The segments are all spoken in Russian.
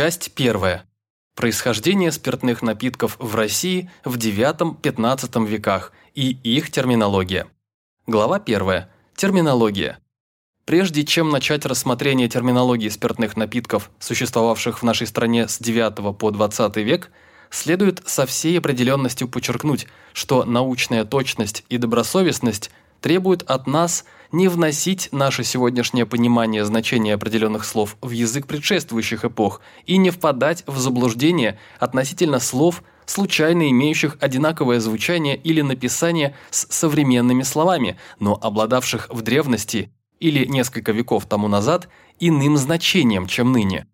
Часть первая. Происхождение спиртных напитков в России в IX-XV веках и их терминология. Глава первая. Терминология. Прежде чем начать рассмотрение терминологии спиртных напитков, существовавших в нашей стране с IX по XX век, следует со всей определенностью подчеркнуть, что научная точность и добросовестность требуют от нас не вносить наше сегодняшнее понимание значения определенных слов в язык предшествующих эпох и не впадать в заблуждение относительно слов, случайно имеющих одинаковое звучание или написание с современными словами, но обладавших в древности или несколько веков тому назад иным значением, чем ныне.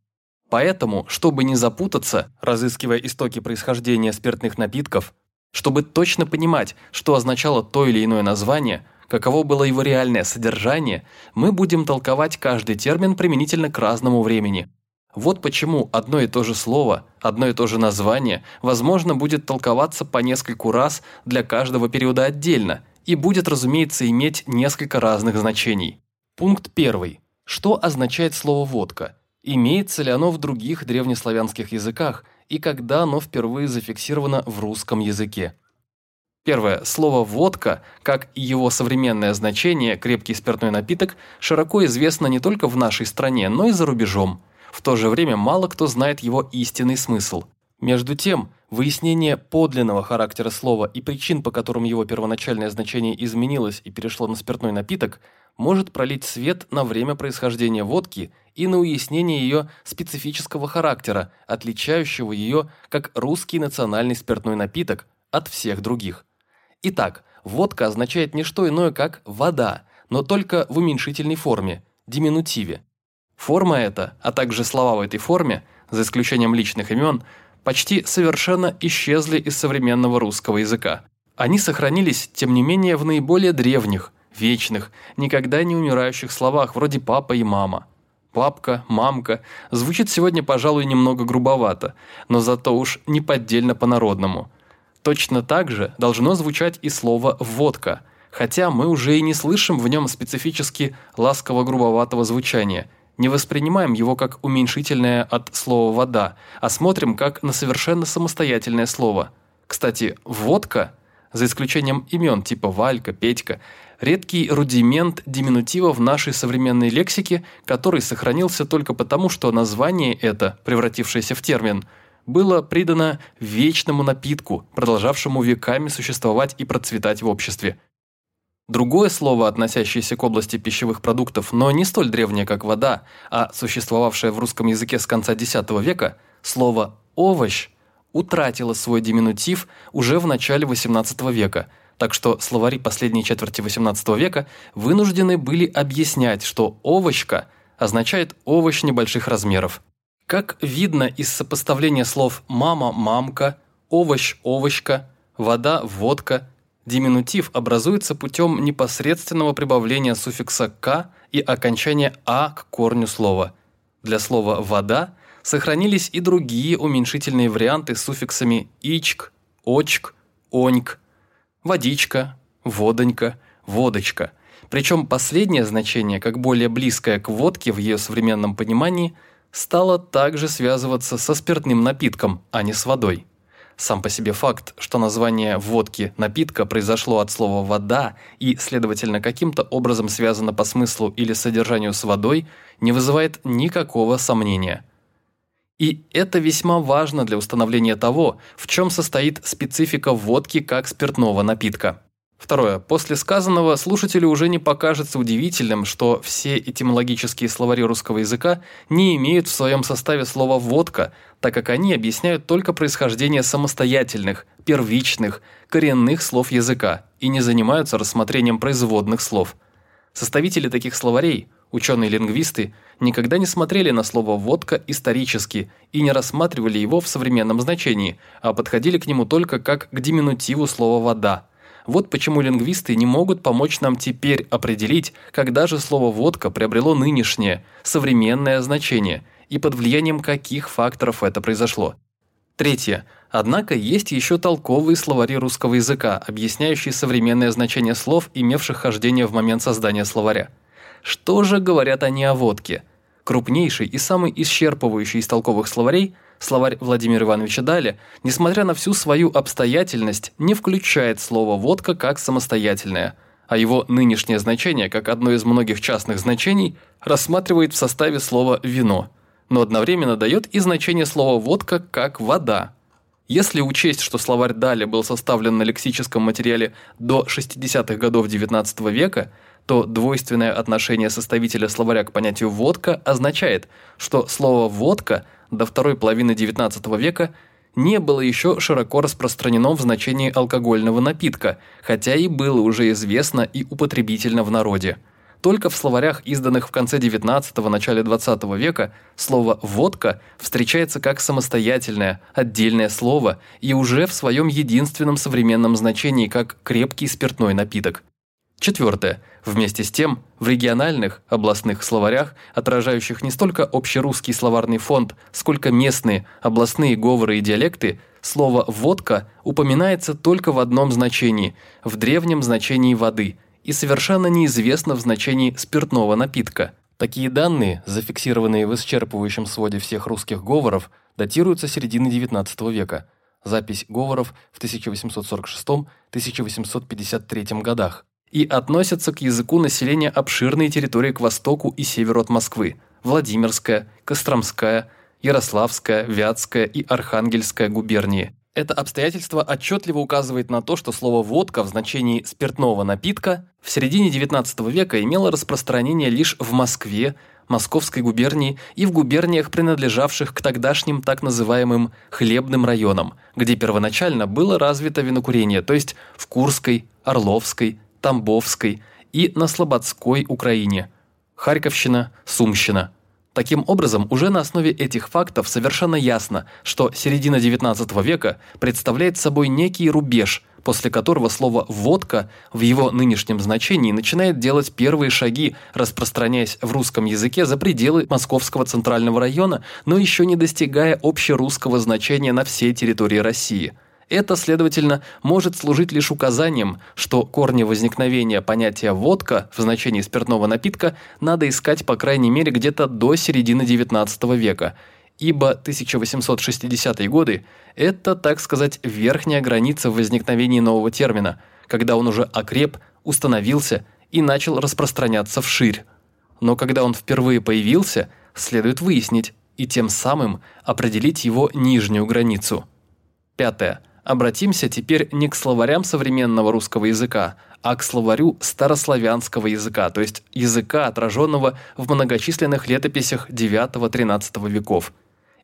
Поэтому, чтобы не запутаться, разыскивая истоки происхождения спиртных напитков, чтобы точно понимать, что означало то или иное название, каково было его реальное содержание, мы будем толковать каждый термин применительно к разному времени. Вот почему одно и то же слово, одно и то же название, возможно, будет толковаться по нескольку раз для каждого периода отдельно и будет, разумеется, иметь несколько разных значений. Пункт первый. Что означает слово «водка»? Имеется ли оно в других древнеславянских языках и когда оно впервые зафиксировано в русском языке? Первое. Слово «водка», как и его современное значение «крепкий спиртной напиток», широко известно не только в нашей стране, но и за рубежом. В то же время мало кто знает его истинный смысл. Между тем, выяснение подлинного характера слова и причин, по которым его первоначальное значение изменилось и перешло на спиртной напиток – может пролить свет на время происхождения водки и на уяснение ее специфического характера, отличающего ее как русский национальный спиртной напиток от всех других. Итак, водка означает не что иное, как «вода», но только в уменьшительной форме, диминутиве. Форма эта, а также слова в этой форме, за исключением личных имен, почти совершенно исчезли из современного русского языка. Они сохранились, тем не менее, в наиболее древних, вечных, никогда не умирающих словах, вроде «папа» и «мама». «Папка», «мамка» звучит сегодня, пожалуй, немного грубовато, но зато уж не поддельно по-народному. Точно так же должно звучать и слово «водка», хотя мы уже и не слышим в нем специфически ласково-грубоватого звучания, не воспринимаем его как уменьшительное от слова «вода», а смотрим как на совершенно самостоятельное слово. Кстати, «водка» за исключением имен типа Валька, Петька, редкий рудимент диминутива в нашей современной лексике, который сохранился только потому, что название это, превратившееся в термин, было придано вечному напитку, продолжавшему веками существовать и процветать в обществе. Другое слово, относящееся к области пищевых продуктов, но не столь древнее, как вода, а существовавшее в русском языке с конца X века, слово «овощ» утратило свой диминутив уже в начале XVIII века – так что словари последней четверти XVIII века вынуждены были объяснять, что «овощка» означает овощ небольших размеров. Как видно из сопоставления слов «мама» – «мамка», «овощ» – «овощка», «вода» – «водка», диминутив образуется путем непосредственного прибавления суффикса «к» и окончания «а» к корню слова. Для слова «вода» сохранились и другие уменьшительные варианты с суффиксами «ичк», «очк», «оньк», водичка, водонька, водочка. Причем последнее значение, как более близкое к водке в ее современном понимании, стало также связываться со спиртным напитком, а не с водой. Сам по себе факт, что название водки напитка произошло от слова «вода» и, следовательно, каким-то образом связано по смыслу или содержанию с водой, не вызывает никакого сомнения – и это весьма важно для установления того, в чем состоит специфика водки как спиртного напитка. Второе. После сказанного слушателю уже не покажется удивительным, что все этимологические словари русского языка не имеют в своем составе слова «водка», так как они объясняют только происхождение самостоятельных, первичных, коренных слов языка и не занимаются рассмотрением производных слов. Составители таких словарей – Ученые-лингвисты никогда не смотрели на слово «водка» исторически и не рассматривали его в современном значении, а подходили к нему только как к диминутиву слова «вода». Вот почему лингвисты не могут помочь нам теперь определить, когда же слово «водка» приобрело нынешнее, современное значение и под влиянием каких факторов это произошло. Третье. Однако есть еще толковые словари русского языка, объясняющие современное значение слов, имевших хождение в момент создания словаря. Что же говорят они о водке? Крупнейший и самый исчерпывающий из толковых словарей, словарь Владимира Ивановича Дали, несмотря на всю свою обстоятельность, не включает слово «водка» как самостоятельное, а его нынешнее значение, как одно из многих частных значений, рассматривает в составе слова «вино», но одновременно дает и значение слова «водка» как «вода», если учесть, что словарь Дали был составлен на лексическом материале до 60-х годов XIX века, то двойственное отношение составителя словаря к понятию «водка» означает, что слово «водка» до второй половины XIX века не было еще широко распространено в значении алкогольного напитка, хотя и было уже известно и употребительно в народе. Только в словарях, изданных в конце XIX – начале XX века, слово «водка» встречается как самостоятельное, отдельное слово и уже в своем единственном современном значении как крепкий спиртной напиток. Четвертое. Вместе с тем, в региональных, областных словарях, отражающих не столько общерусский словарный фонд, сколько местные, областные говоры и диалекты, слово «водка» упоминается только в одном значении – в древнем значении воды – и совершенно неизвестно в значении спиртного напитка. Такие данные, зафиксированные в исчерпывающем своде всех русских говоров, датируются середины XIX века. Запись говоров в 1846-1853 годах. И относятся к языку населения обширной территории к востоку и северу от Москвы – Владимирская, Костромская, Ярославская, Вятская и Архангельская губернии – это обстоятельство отчетливо указывает на то, что слово «водка» в значении спиртного напитка в середине XIX века имело распространение лишь в Москве, Московской губернии и в губерниях, принадлежавших к тогдашним так называемым «хлебным районам», где первоначально было развито винокурение, то есть в Курской, Орловской, Тамбовской и на Слободской Украине, Харьковщина, Сумщина – Таким образом, уже на основе этих фактов совершенно ясно, что середина XIX века представляет собой некий рубеж, после которого слово «водка» в его нынешнем значении начинает делать первые шаги, распространяясь в русском языке за пределы Московского центрального района, но еще не достигая общерусского значения на всей территории России – это, следовательно, может служить лишь указанием, что корни возникновения понятия «водка» в значении спиртного напитка надо искать по крайней мере где-то до середины XIX века, ибо 1860-е годы – это, так сказать, верхняя граница возникновения нового термина, когда он уже окреп, установился и начал распространяться вширь. Но когда он впервые появился, следует выяснить и тем самым определить его нижнюю границу. Пятое. Обратимся теперь не к словарям современного русского языка, а к словарю старославянского языка, то есть языка, отраженного в многочисленных летописях IX-XIII веков.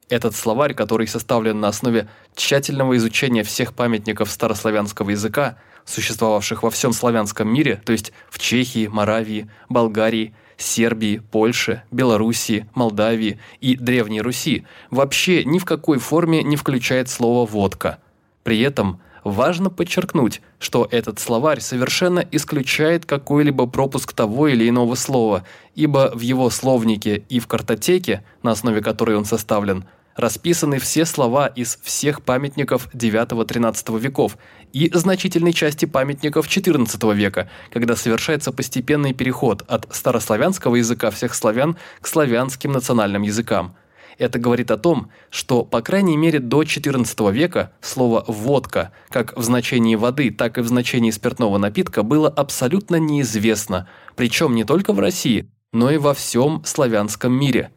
Этот словарь, который составлен на основе тщательного изучения всех памятников старославянского языка, существовавших во всем славянском мире, то есть в Чехии, Моравии, Болгарии, Сербии, Польше, Белоруссии, Молдавии и Древней Руси, вообще ни в какой форме не включает слово «водка». При этом важно подчеркнуть, что этот словарь совершенно исключает какой-либо пропуск того или иного слова, ибо в его словнике и в картотеке, на основе которой он составлен, расписаны все слова из всех памятников IX-XIII веков и значительной части памятников XIV века, когда совершается постепенный переход от старославянского языка всех славян к славянским национальным языкам – это говорит о том, что, по крайней мере, до XIV века слово «водка» как в значении воды, так и в значении спиртного напитка было абсолютно неизвестно, причем не только в России, но и во всем славянском мире.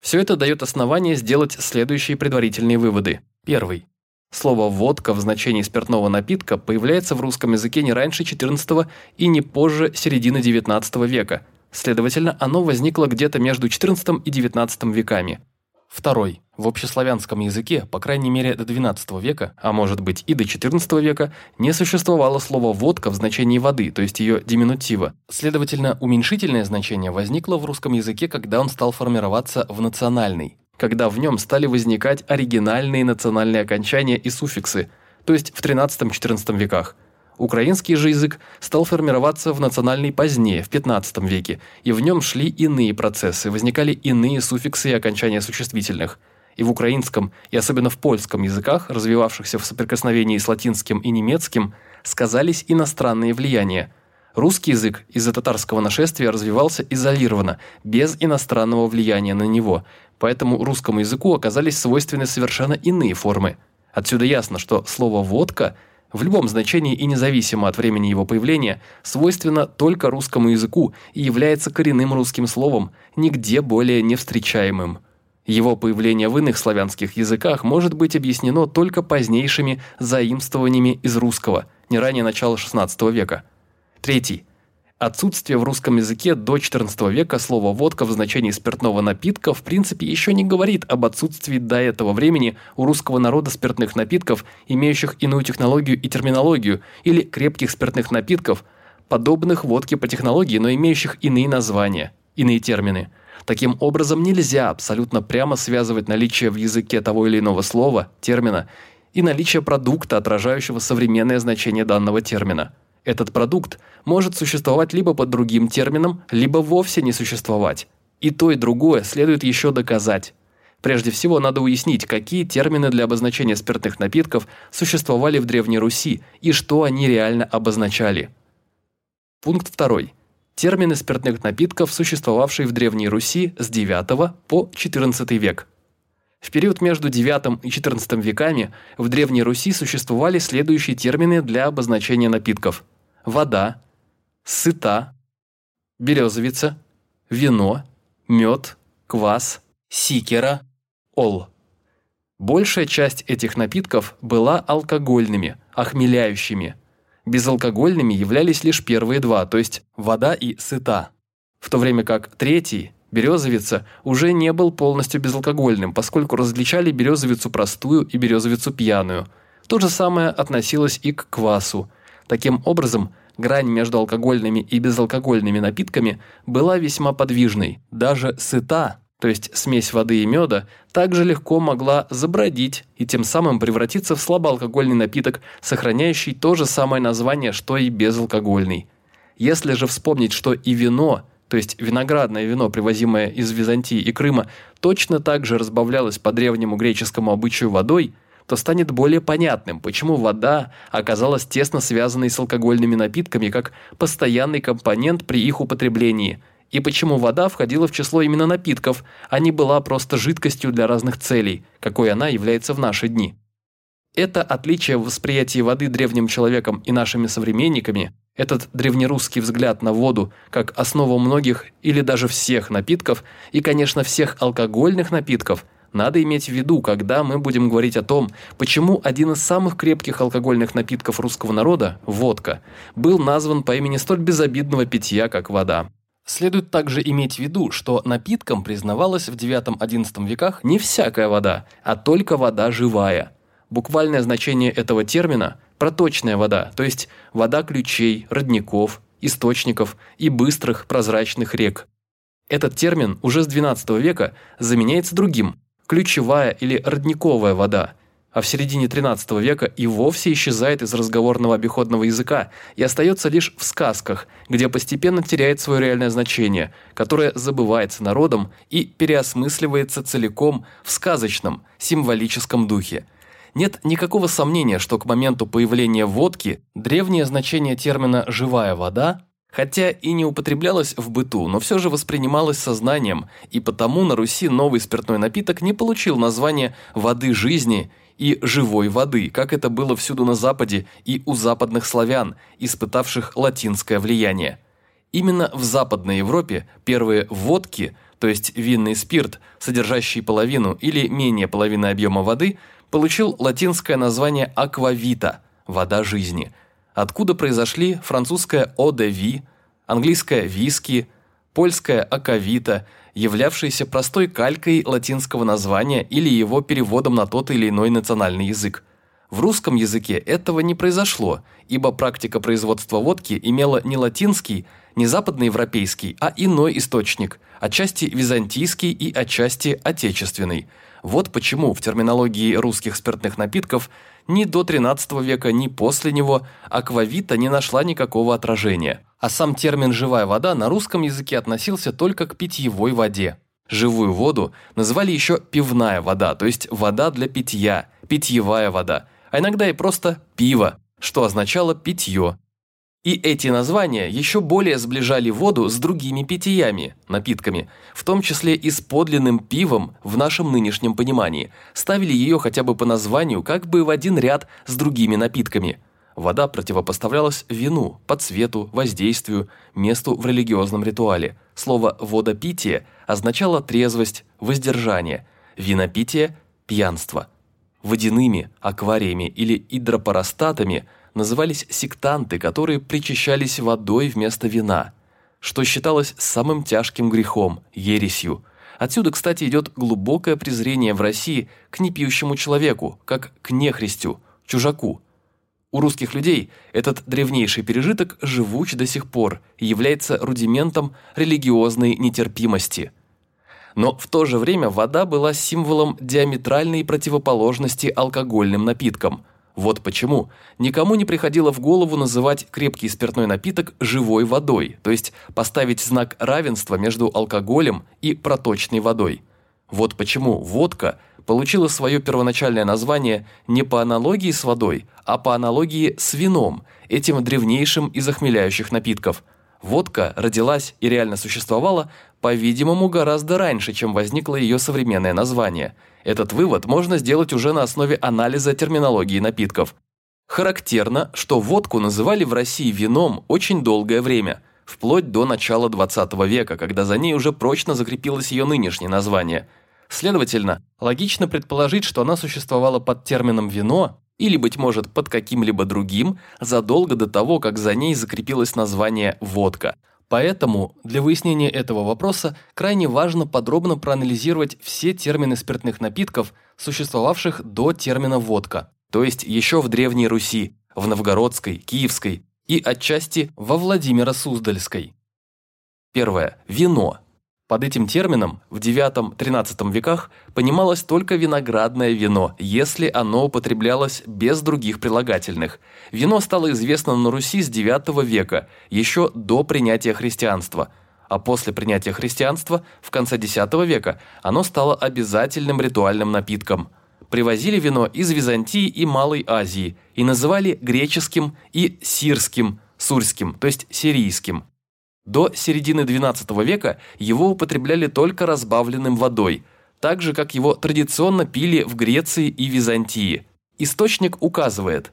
Все это дает основание сделать следующие предварительные выводы. Первый. Слово «водка» в значении спиртного напитка появляется в русском языке не раньше XIV и не позже середины XIX века – Следовательно, оно возникло где-то между XIV и XIX веками. Второй. В общеславянском языке, по крайней мере до XII века, а может быть и до XIV века, не существовало слова «водка» в значении воды, то есть ее диминутива. Следовательно, уменьшительное значение возникло в русском языке, когда он стал формироваться в национальный, когда в нем стали возникать оригинальные национальные окончания и суффиксы, то есть в XIII-XIV веках. Украинский же язык стал формироваться в национальной позднее, в 15 веке, и в нем шли иные процессы, возникали иные суффиксы и окончания существительных. И в украинском, и особенно в польском языках, развивавшихся в соприкосновении с латинским и немецким, сказались иностранные влияния. Русский язык из-за татарского нашествия развивался изолированно, без иностранного влияния на него, поэтому русскому языку оказались свойственны совершенно иные формы. Отсюда ясно, что слово «водка» в любом значении и независимо от времени его появления свойственно только русскому языку и является коренным русским словом, нигде более не встречаемым. Его появление в иных славянских языках может быть объяснено только позднейшими заимствованиями из русского, не ранее начала XVI века – Третий. Отсутствие в русском языке до XIV века слова «водка» в значении спиртного напитка в принципе еще не говорит об отсутствии до этого времени у русского народа спиртных напитков, имеющих иную технологию и терминологию, или крепких спиртных напитков, подобных водке по технологии, но имеющих иные названия, иные термины. Таким образом, нельзя абсолютно прямо связывать наличие в языке того или иного слова, термина, и наличие продукта, отражающего современное значение данного термина – этот продукт может существовать либо под другим термином, либо вовсе не существовать. И то, и другое следует еще доказать. Прежде всего, надо уяснить, какие термины для обозначения спиртных напитков существовали в Древней Руси и что они реально обозначали. Пункт 2. Термины спиртных напитков, существовавшие в Древней Руси с IX по XIV век. В период между IX и XIV веками в Древней Руси существовали следующие термины для обозначения напитков – вода, сыта, березовица, вино, мед, квас, сикера, ол. Большая часть этих напитков была алкогольными, охмеляющими. Безалкогольными являлись лишь первые два, то есть вода и сыта. В то время как третий, березовица, уже не был полностью безалкогольным, поскольку различали березовицу простую и березовицу пьяную. То же самое относилось и к квасу – Таким образом, грань между алкогольными и безалкогольными напитками была весьма подвижной. Даже сыта, то есть смесь воды и меда, также легко могла забродить и тем самым превратиться в слабоалкогольный напиток, сохраняющий то же самое название, что и безалкогольный. Если же вспомнить, что и вино, то есть виноградное вино, привозимое из Византии и Крыма, точно так же разбавлялось по древнему греческому обычаю водой – то станет более понятным, почему вода оказалась тесно связанной с алкогольными напитками как постоянный компонент при их употреблении, и почему вода входила в число именно напитков, а не была просто жидкостью для разных целей, какой она является в наши дни. Это отличие в восприятии воды древним человеком и нашими современниками, этот древнерусский взгляд на воду как основу многих или даже всех напитков и, конечно, всех алкогольных напитков – надо иметь в виду, когда мы будем говорить о том, почему один из самых крепких алкогольных напитков русского народа – водка – был назван по имени столь безобидного питья, как вода. Следует также иметь в виду, что напитком признавалась в IX-XI веках не всякая вода, а только вода живая. Буквальное значение этого термина – проточная вода, то есть вода ключей, родников, источников и быстрых прозрачных рек. Этот термин уже с XII века заменяется другим ключевая или родниковая вода, а в середине XIII века и вовсе исчезает из разговорного обиходного языка и остается лишь в сказках, где постепенно теряет свое реальное значение, которое забывается народом и переосмысливается целиком в сказочном, символическом духе. Нет никакого сомнения, что к моменту появления водки древнее значение термина «живая вода» Хотя и не употреблялась в быту, но все же воспринималась сознанием, и потому на Руси новый спиртной напиток не получил название «воды жизни» и «живой воды», как это было всюду на Западе и у западных славян, испытавших латинское влияние. Именно в Западной Европе первые водки, то есть винный спирт, содержащий половину или менее половины объема воды, получил латинское название «аквавита» – «вода жизни», откуда произошли французская «Eau de vie», английская «виски», польская «аковита», являвшаяся простой калькой латинского названия или его переводом на тот или иной национальный язык. В русском языке этого не произошло, ибо практика производства водки имела не латинский, не западноевропейский, а иной источник, отчасти византийский и отчасти отечественный. Вот почему в терминологии русских спиртных напитков – ни до XIII века, ни после него аквавита не нашла никакого отражения. А сам термин «живая вода» на русском языке относился только к питьевой воде. Живую воду называли еще пивная вода, то есть вода для питья, питьевая вода, а иногда и просто пиво, что означало питье. И эти названия еще более сближали воду с другими питьями, напитками, в том числе и с подлинным пивом в нашем нынешнем понимании, ставили ее хотя бы по названию как бы в один ряд с другими напитками. Вода противопоставлялась вину по цвету, воздействию, месту в религиозном ритуале. Слово «водопитие» означало трезвость, воздержание, винопитие – пьянство. Водяными, аквариями или гидропоростатами – назывались сектанты, которые причащались водой вместо вина, что считалось самым тяжким грехом, ересью. Отсюда, кстати, идет глубокое презрение в России к непьющему человеку, как к нехристю, чужаку. У русских людей этот древнейший пережиток живуч до сих пор и является рудиментом религиозной нетерпимости. Но в то же время вода была символом диаметральной противоположности алкогольным напиткам – вот почему никому не приходило в голову называть крепкий спиртной напиток живой водой, то есть поставить знак равенства между алкоголем и проточной водой. Вот почему водка получила свое первоначальное название не по аналогии с водой, а по аналогии с вином, этим древнейшим из охмеляющих напитков. Водка родилась и реально существовала, по-видимому, гораздо раньше, чем возникло ее современное название – этот вывод можно сделать уже на основе анализа терминологии напитков. Характерно, что водку называли в России вином очень долгое время, вплоть до начала 20 века, когда за ней уже прочно закрепилось ее нынешнее название. Следовательно, логично предположить, что она существовала под термином «вино» или, быть может, под каким-либо другим, задолго до того, как за ней закрепилось название «водка». Поэтому для выяснения этого вопроса крайне важно подробно проанализировать все термины спиртных напитков, существовавших до термина «водка», то есть еще в Древней Руси, в Новгородской, Киевской и отчасти во Владимиро-Суздальской. Первое. Вино. Под этим термином в IX-XIII веках понималось только виноградное вино, если оно употреблялось без других прилагательных. Вино стало известно на Руси с IX века, еще до принятия христианства. А после принятия христианства, в конце X века, оно стало обязательным ритуальным напитком. Привозили вино из Византии и Малой Азии и называли греческим и сирским, сурским, то есть сирийским. До середины XII века его употребляли только разбавленным водой, так же, как его традиционно пили в Греции и Византии. Источник указывает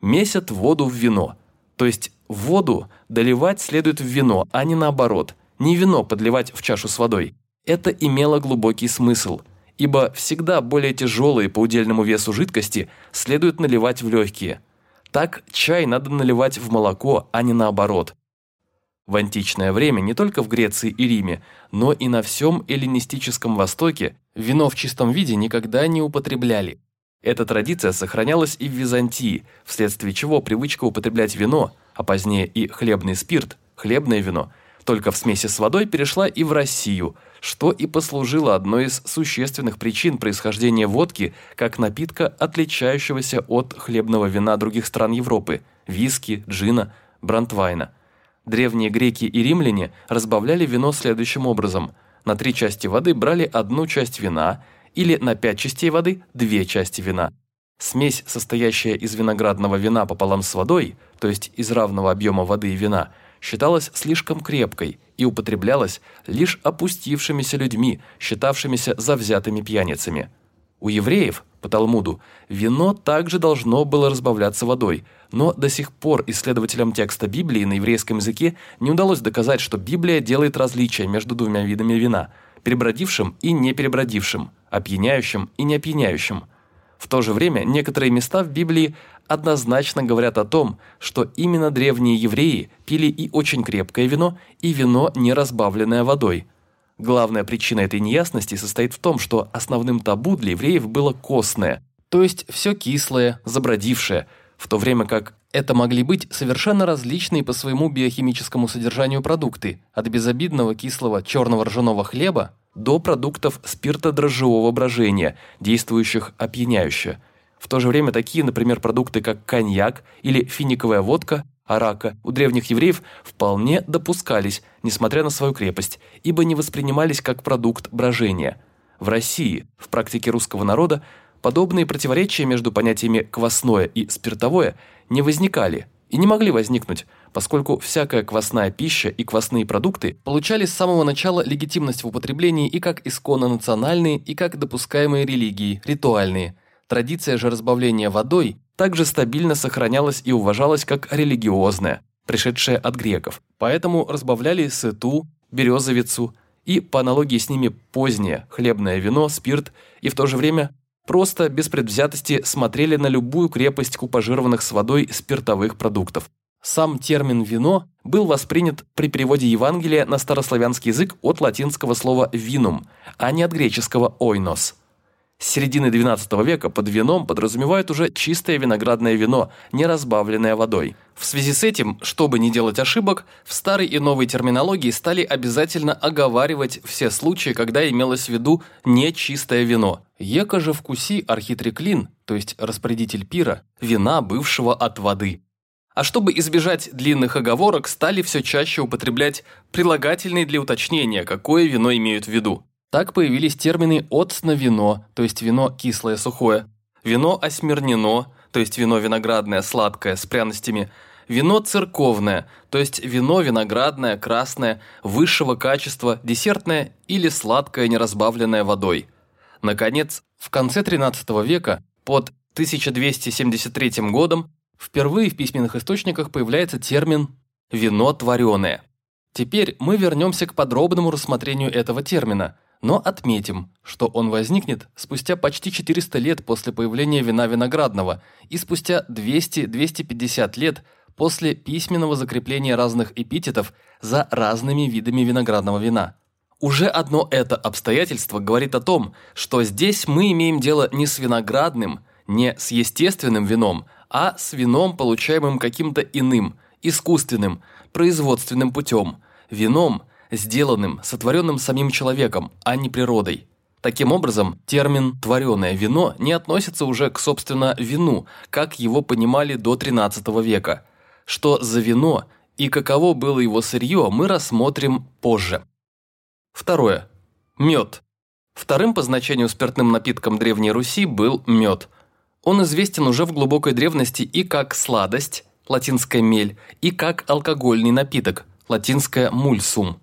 «месят воду в вино», то есть воду доливать следует в вино, а не наоборот, не вино подливать в чашу с водой. Это имело глубокий смысл, ибо всегда более тяжелые по удельному весу жидкости следует наливать в легкие. Так чай надо наливать в молоко, а не наоборот – в античное время не только в Греции и Риме, но и на всем эллинистическом Востоке вино в чистом виде никогда не употребляли. Эта традиция сохранялась и в Византии, вследствие чего привычка употреблять вино, а позднее и хлебный спирт, хлебное вино, только в смеси с водой перешла и в Россию, что и послужило одной из существенных причин происхождения водки как напитка, отличающегося от хлебного вина других стран Европы – виски, джина, брандвайна – Древние греки и римляне разбавляли вино следующим образом. На три части воды брали одну часть вина или на пять частей воды – две части вина. Смесь, состоящая из виноградного вина пополам с водой, то есть из равного объема воды и вина, считалась слишком крепкой и употреблялась лишь опустившимися людьми, считавшимися завзятыми пьяницами. У евреев, по Талмуду, вино также должно было разбавляться водой, но до сих пор исследователям текста Библии на еврейском языке не удалось доказать, что Библия делает различия между двумя видами вина – перебродившим и не перебродившим, опьяняющим и не опьяняющим. В то же время некоторые места в Библии однозначно говорят о том, что именно древние евреи пили и очень крепкое вино, и вино, не разбавленное водой – Главная причина этой неясности состоит в том, что основным табу для евреев было костное, то есть все кислое, забродившее, в то время как это могли быть совершенно различные по своему биохимическому содержанию продукты, от безобидного кислого черного ржаного хлеба до продуктов спиртодрожжевого брожения, действующих опьяняюще. В то же время такие, например, продукты, как коньяк или финиковая водка, арака у древних евреев вполне допускались, несмотря на свою крепость, ибо не воспринимались как продукт брожения. В России, в практике русского народа, подобные противоречия между понятиями «квасное» и «спиртовое» не возникали и не могли возникнуть, поскольку всякая квасная пища и квасные продукты получали с самого начала легитимность в употреблении и как исконно национальные, и как допускаемые религии, ритуальные. Традиция же разбавления водой также стабильно сохранялась и уважалась как религиозная, пришедшая от греков. Поэтому разбавляли сыту, березовицу и, по аналогии с ними, позднее хлебное вино, спирт и в то же время просто без предвзятости смотрели на любую крепость купажированных с водой спиртовых продуктов. Сам термин «вино» был воспринят при переводе Евангелия на старославянский язык от латинского слова «винум», а не от греческого «ойнос». С середины XII века под вином подразумевают уже чистое виноградное вино, не разбавленное водой. В связи с этим, чтобы не делать ошибок, в старой и новой терминологии стали обязательно оговаривать все случаи, когда имелось в виду нечистое вино. Ека же вкуси архитреклин, то есть распорядитель пира, вина, бывшего от воды. А чтобы избежать длинных оговорок, стали все чаще употреблять прилагательные для уточнения, какое вино имеют в виду. Так появились термины «отсно-вино», то есть вино кислое, сухое, вино осмирнено, то есть вино виноградное, сладкое, с пряностями, вино церковное, то есть вино виноградное, красное, высшего качества, десертное или сладкое, неразбавленное водой. Наконец, в конце XIII века, под 1273 годом, Впервые в письменных источниках появляется термин «вино твореное». Теперь мы вернемся к подробному рассмотрению этого термина, но отметим, что он возникнет спустя почти 400 лет после появления вина виноградного и спустя 200-250 лет после письменного закрепления разных эпитетов за разными видами виноградного вина. Уже одно это обстоятельство говорит о том, что здесь мы имеем дело не с виноградным, не с естественным вином, а с вином, получаемым каким-то иным, искусственным, производственным путем, вином, сделанным, сотворенным самим человеком, а не природой. Таким образом, термин «твореное вино» не относится уже к, собственно, вину, как его понимали до XIII века. Что за вино и каково было его сырье, мы рассмотрим позже. Второе. Мед. Вторым по значению спиртным напитком Древней Руси был мед – он известен уже в глубокой древности и как сладость, латинская мель, и как алкогольный напиток, латинская мульсум.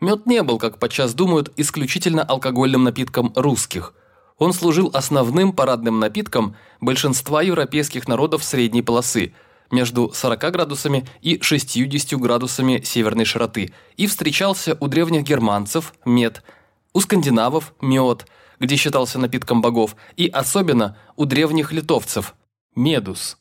Мед не был, как подчас думают, исключительно алкогольным напитком русских. Он служил основным парадным напитком большинства европейских народов средней полосы – между 40 градусами и 60 градусами северной широты и встречался у древних германцев – мед, у скандинавов – мед – где считался напитком богов, и особенно у древних литовцев – медус.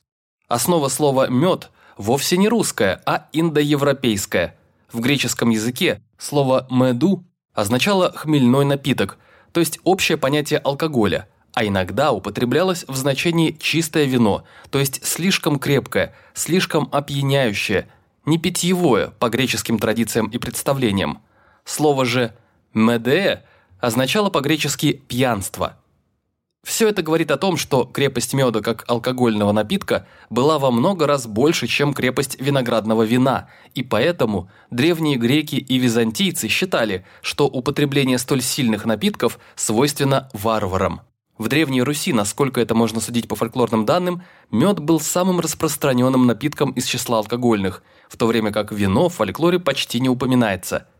Основа слова «мед» вовсе не русская, а индоевропейская. В греческом языке слово «меду» означало «хмельной напиток», то есть общее понятие алкоголя, а иногда употреблялось в значении «чистое вино», то есть слишком крепкое, слишком опьяняющее, не питьевое по греческим традициям и представлениям. Слово же «меде» означало по-гречески «пьянство». Все это говорит о том, что крепость меда как алкогольного напитка была во много раз больше, чем крепость виноградного вина, и поэтому древние греки и византийцы считали, что употребление столь сильных напитков свойственно варварам. В Древней Руси, насколько это можно судить по фольклорным данным, мед был самым распространенным напитком из числа алкогольных, в то время как вино в фольклоре почти не упоминается –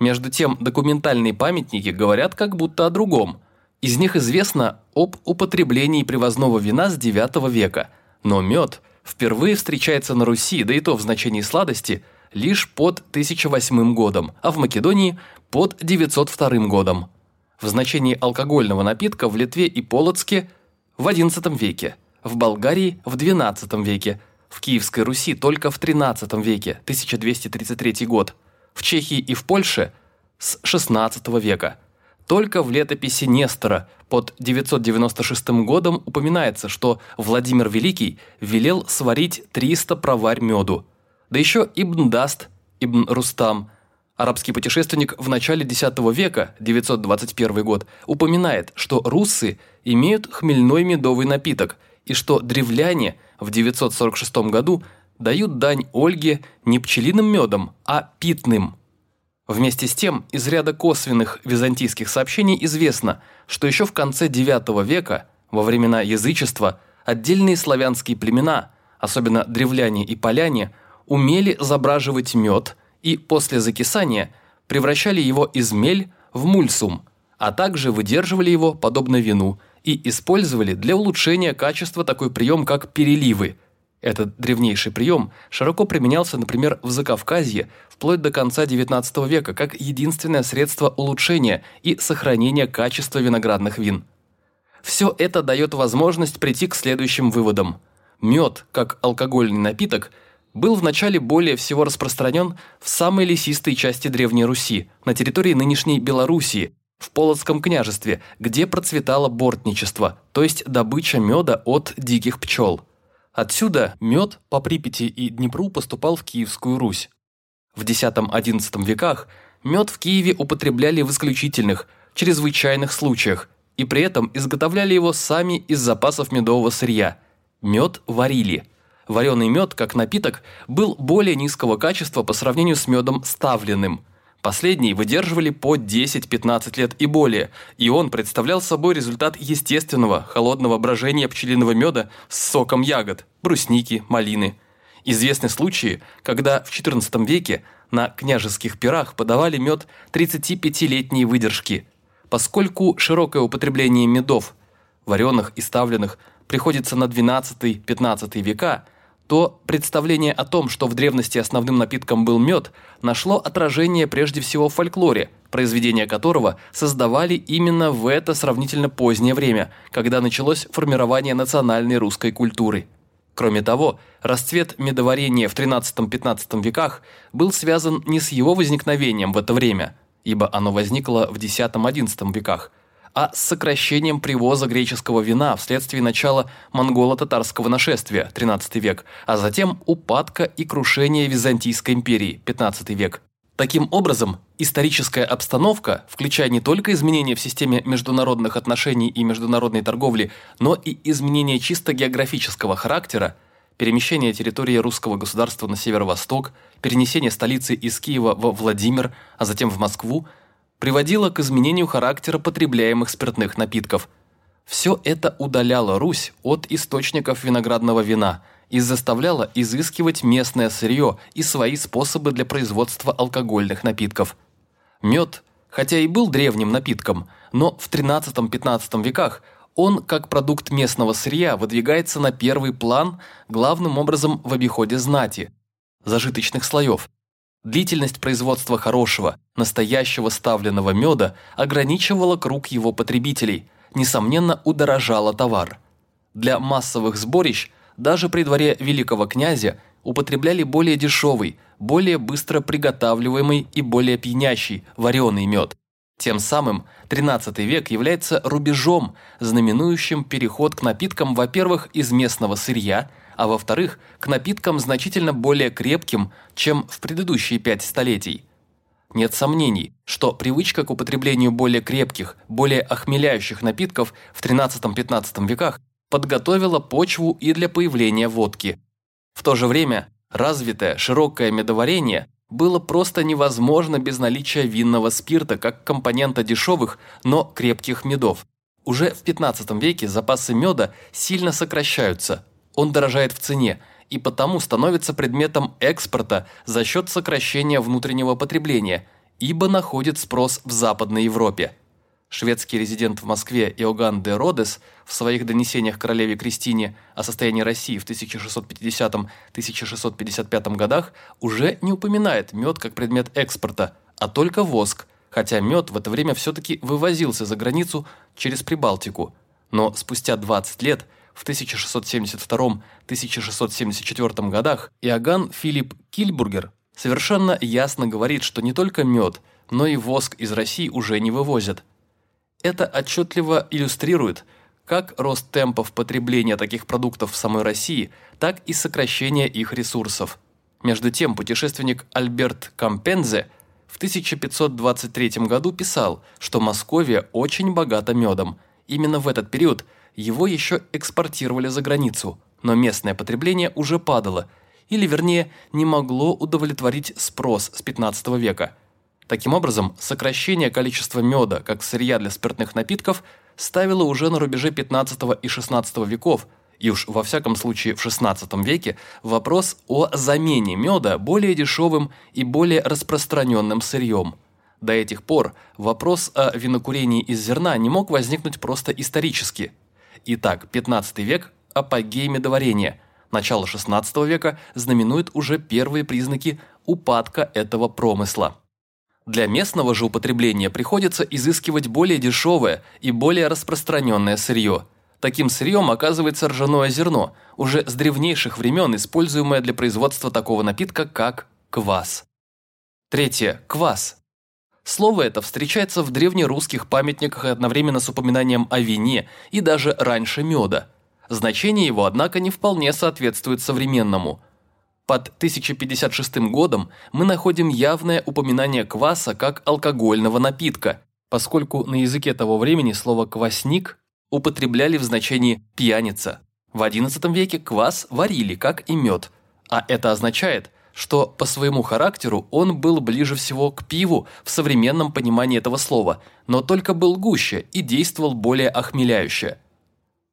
между тем, документальные памятники говорят как будто о другом. Из них известно об употреблении привозного вина с IX века, но мед впервые встречается на Руси, да и то в значении сладости, лишь под 1008 годом, а в Македонии – под 902 годом. В значении алкогольного напитка в Литве и Полоцке – в XI веке, в Болгарии – в XII веке, в Киевской Руси только в XIII веке, 1233 год – в Чехии и в Польше с XVI века. Только в летописи Нестора под 996 годом упоминается, что Владимир Великий велел сварить 300 проварь меду. Да еще Ибн Даст, Ибн Рустам, арабский путешественник в начале X века, 921 год, упоминает, что руссы имеют хмельной медовый напиток и что древляне в 946 году дают дань Ольге не пчелиным медом, а питным. Вместе с тем, из ряда косвенных византийских сообщений известно, что еще в конце IX века, во времена язычества, отдельные славянские племена, особенно древляне и поляне, умели забраживать мед и после закисания превращали его из мель в мульсум, а также выдерживали его, подобно вину, и использовали для улучшения качества такой прием, как переливы. Этот древнейший прием широко применялся, например, в Закавказье вплоть до конца XIX века как единственное средство улучшения и сохранения качества виноградных вин. Все это дает возможность прийти к следующим выводам. Мед, как алкогольный напиток, был вначале более всего распространен в самой лесистой части Древней Руси, на территории нынешней Белоруссии, в Полоцком княжестве, где процветало бортничество, то есть добыча меда от диких пчел. Отсюда мед по Припяти и Днепру поступал в Киевскую Русь. В X-XI веках мед в Киеве употребляли в исключительных, чрезвычайных случаях, и при этом изготовляли его сами из запасов медового сырья. Мед варили. Вареный мед, как напиток, был более низкого качества по сравнению с медом ставленным. Последний выдерживали по 10-15 лет и более, и он представлял собой результат естественного холодного брожения пчелиного меда с соком ягод, брусники, малины. Известны случаи, когда в XIV веке на княжеских пирах подавали мед 35-летней выдержки – Поскольку широкое употребление медов, вареных и ставленных, приходится на XII-XV века, то представление о том, что в древности основным напитком был мед, нашло отражение прежде всего в фольклоре, произведения которого создавали именно в это сравнительно позднее время, когда началось формирование национальной русской культуры. Кроме того, расцвет медоварения в XIII-XV веках был связан не с его возникновением в это время – ибо оно возникло в X-XI веках, а с сокращением привоза греческого вина вследствие начала монголо-татарского нашествия (XIII век, а затем упадка и крушения Византийской империи (XV век. Таким образом, историческая обстановка, включая не только изменения в системе международных отношений и международной торговли, но и изменения чисто географического характера, перемещение территории русского государства на северо-восток, перенесение столицы из Киева во Владимир, а затем в Москву, приводило к изменению характера потребляемых спиртных напитков. Все это удаляло Русь от источников виноградного вина и заставляло изыскивать местное сырье и свои способы для производства алкогольных напитков. Мед, хотя и был древним напитком, но в XIII-XV веках – он, как продукт местного сырья, выдвигается на первый план главным образом в обиходе знати, зажиточных слоев. Длительность производства хорошего, настоящего ставленного меда ограничивала круг его потребителей, несомненно удорожала товар. Для массовых сборищ даже при дворе великого князя употребляли более дешевый, более быстро приготавливаемый и более пьянящий вареный мед. Тем самым XIII век является рубежом, знаменующим переход к напиткам, во-первых, из местного сырья, а во-вторых, к напиткам значительно более крепким, чем в предыдущие пять столетий. Нет сомнений, что привычка к употреблению более крепких, более охмеляющих напитков в XIII-XV веках подготовила почву и для появления водки. В то же время развитое широкое медоварение – было просто невозможно без наличия винного спирта как компонента дешевых, но крепких медов. Уже в 15 веке запасы меда сильно сокращаются, он дорожает в цене и потому становится предметом экспорта за счет сокращения внутреннего потребления, ибо находит спрос в Западной Европе. Шведский резидент в Москве Иоганн де Родес в своих донесениях королеве Кристине о состоянии России в 1650-1655 годах уже не упоминает мед как предмет экспорта, а только воск, хотя мед в это время все-таки вывозился за границу через Прибалтику. Но спустя 20 лет, в 1672-1674 годах, Иоганн Филипп Кильбургер совершенно ясно говорит, что не только мед, но и воск из России уже не вывозят – это отчетливо иллюстрирует как рост темпов потребления таких продуктов в самой России, так и сокращение их ресурсов. Между тем, путешественник Альберт Кампензе в 1523 году писал, что Московия очень богата медом. Именно в этот период его еще экспортировали за границу, но местное потребление уже падало, или вернее не могло удовлетворить спрос с 15 века – Таким образом, сокращение количества меда как сырья для спиртных напитков ставило уже на рубеже 15 и 16 веков и уж во всяком случае в XVI веке, вопрос о замене меда более дешевым и более распространенным сырьем. До этих пор вопрос о винокурении из зерна не мог возникнуть просто исторически. Итак, XV век – апогей медоварения, начало XVI века знаменует уже первые признаки упадка этого промысла. Для местного же употребления приходится изыскивать более дешевое и более распространенное сырье – Таким сырьем оказывается ржаное зерно, уже с древнейших времен используемое для производства такого напитка, как квас. Третье. Квас. Слово это встречается в древнерусских памятниках одновременно с упоминанием о вине и даже раньше меда. Значение его, однако, не вполне соответствует современному. Под 1056 годом мы находим явное упоминание кваса как алкогольного напитка, поскольку на языке того времени слово «квасник» употребляли в значении «пьяница». В XI веке квас варили, как и мед, а это означает, что по своему характеру он был ближе всего к пиву в современном понимании этого слова, но только был гуще и действовал более охмеляюще.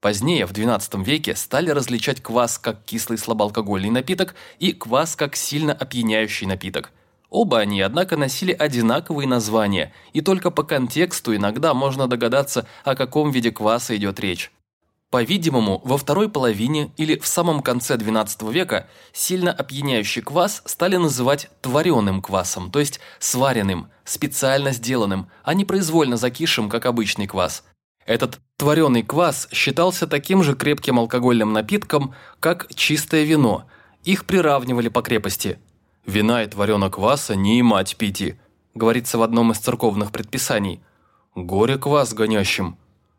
Позднее, в XII веке, стали различать квас как кислый слабоалкогольный напиток и квас как сильно опьяняющий напиток. Оба они, однако, носили одинаковые названия, и только по контексту иногда можно догадаться, о каком виде кваса идет речь. По-видимому, во второй половине или в самом конце XII века сильно опьяняющий квас стали называть твореным квасом, то есть сваренным, специально сделанным, а не произвольно закисшим, как обычный квас. Этот твореный квас считался таким же крепким алкогольным напитком, как чистое вино. Их приравнивали по крепости – «Вина и творена кваса не имать пяти», говорится в одном из церковных предписаний. «Горе квас гонящим»,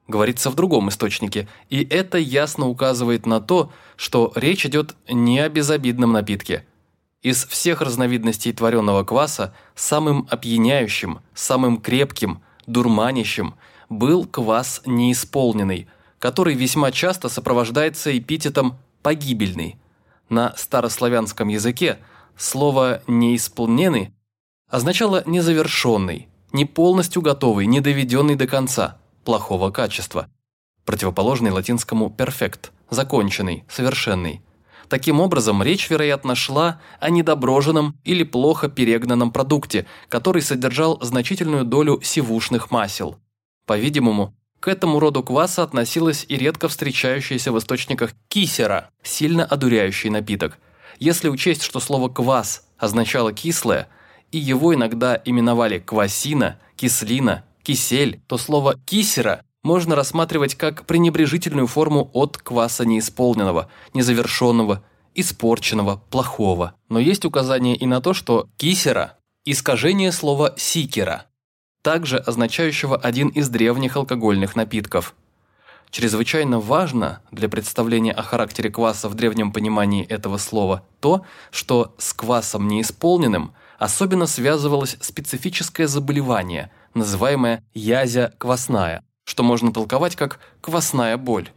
говорится в другом источнике, и это ясно указывает на то, что речь идет не о безобидном напитке. Из всех разновидностей творенного кваса самым опьяняющим, самым крепким, дурманящим был квас неисполненный, который весьма часто сопровождается эпитетом «погибельный». На старославянском языке – Слово «неисполненный» означало «незавершенный», не полностью готовый, не доведенный до конца, плохого качества. Противоположный латинскому «perfect» – законченный, совершенный. Таким образом, речь, вероятно, шла о недоброженном или плохо перегнанном продукте, который содержал значительную долю сивушных масел. По-видимому, к этому роду кваса относилась и редко встречающаяся в источниках кисера, сильно одуряющий напиток – если учесть, что слово «квас» означало «кислое», и его иногда именовали «квасина», «кислина», «кисель», то слово «кисера» можно рассматривать как пренебрежительную форму от кваса неисполненного, незавершенного, испорченного, плохого. Но есть указание и на то, что «кисера» – искажение слова «сикера», также означающего один из древних алкогольных напитков – Чрезвычайно важно для представления о характере кваса в древнем понимании этого слова то, что с квасом неисполненным особенно связывалось специфическое заболевание, называемое язя квасная, что можно толковать как квасная боль.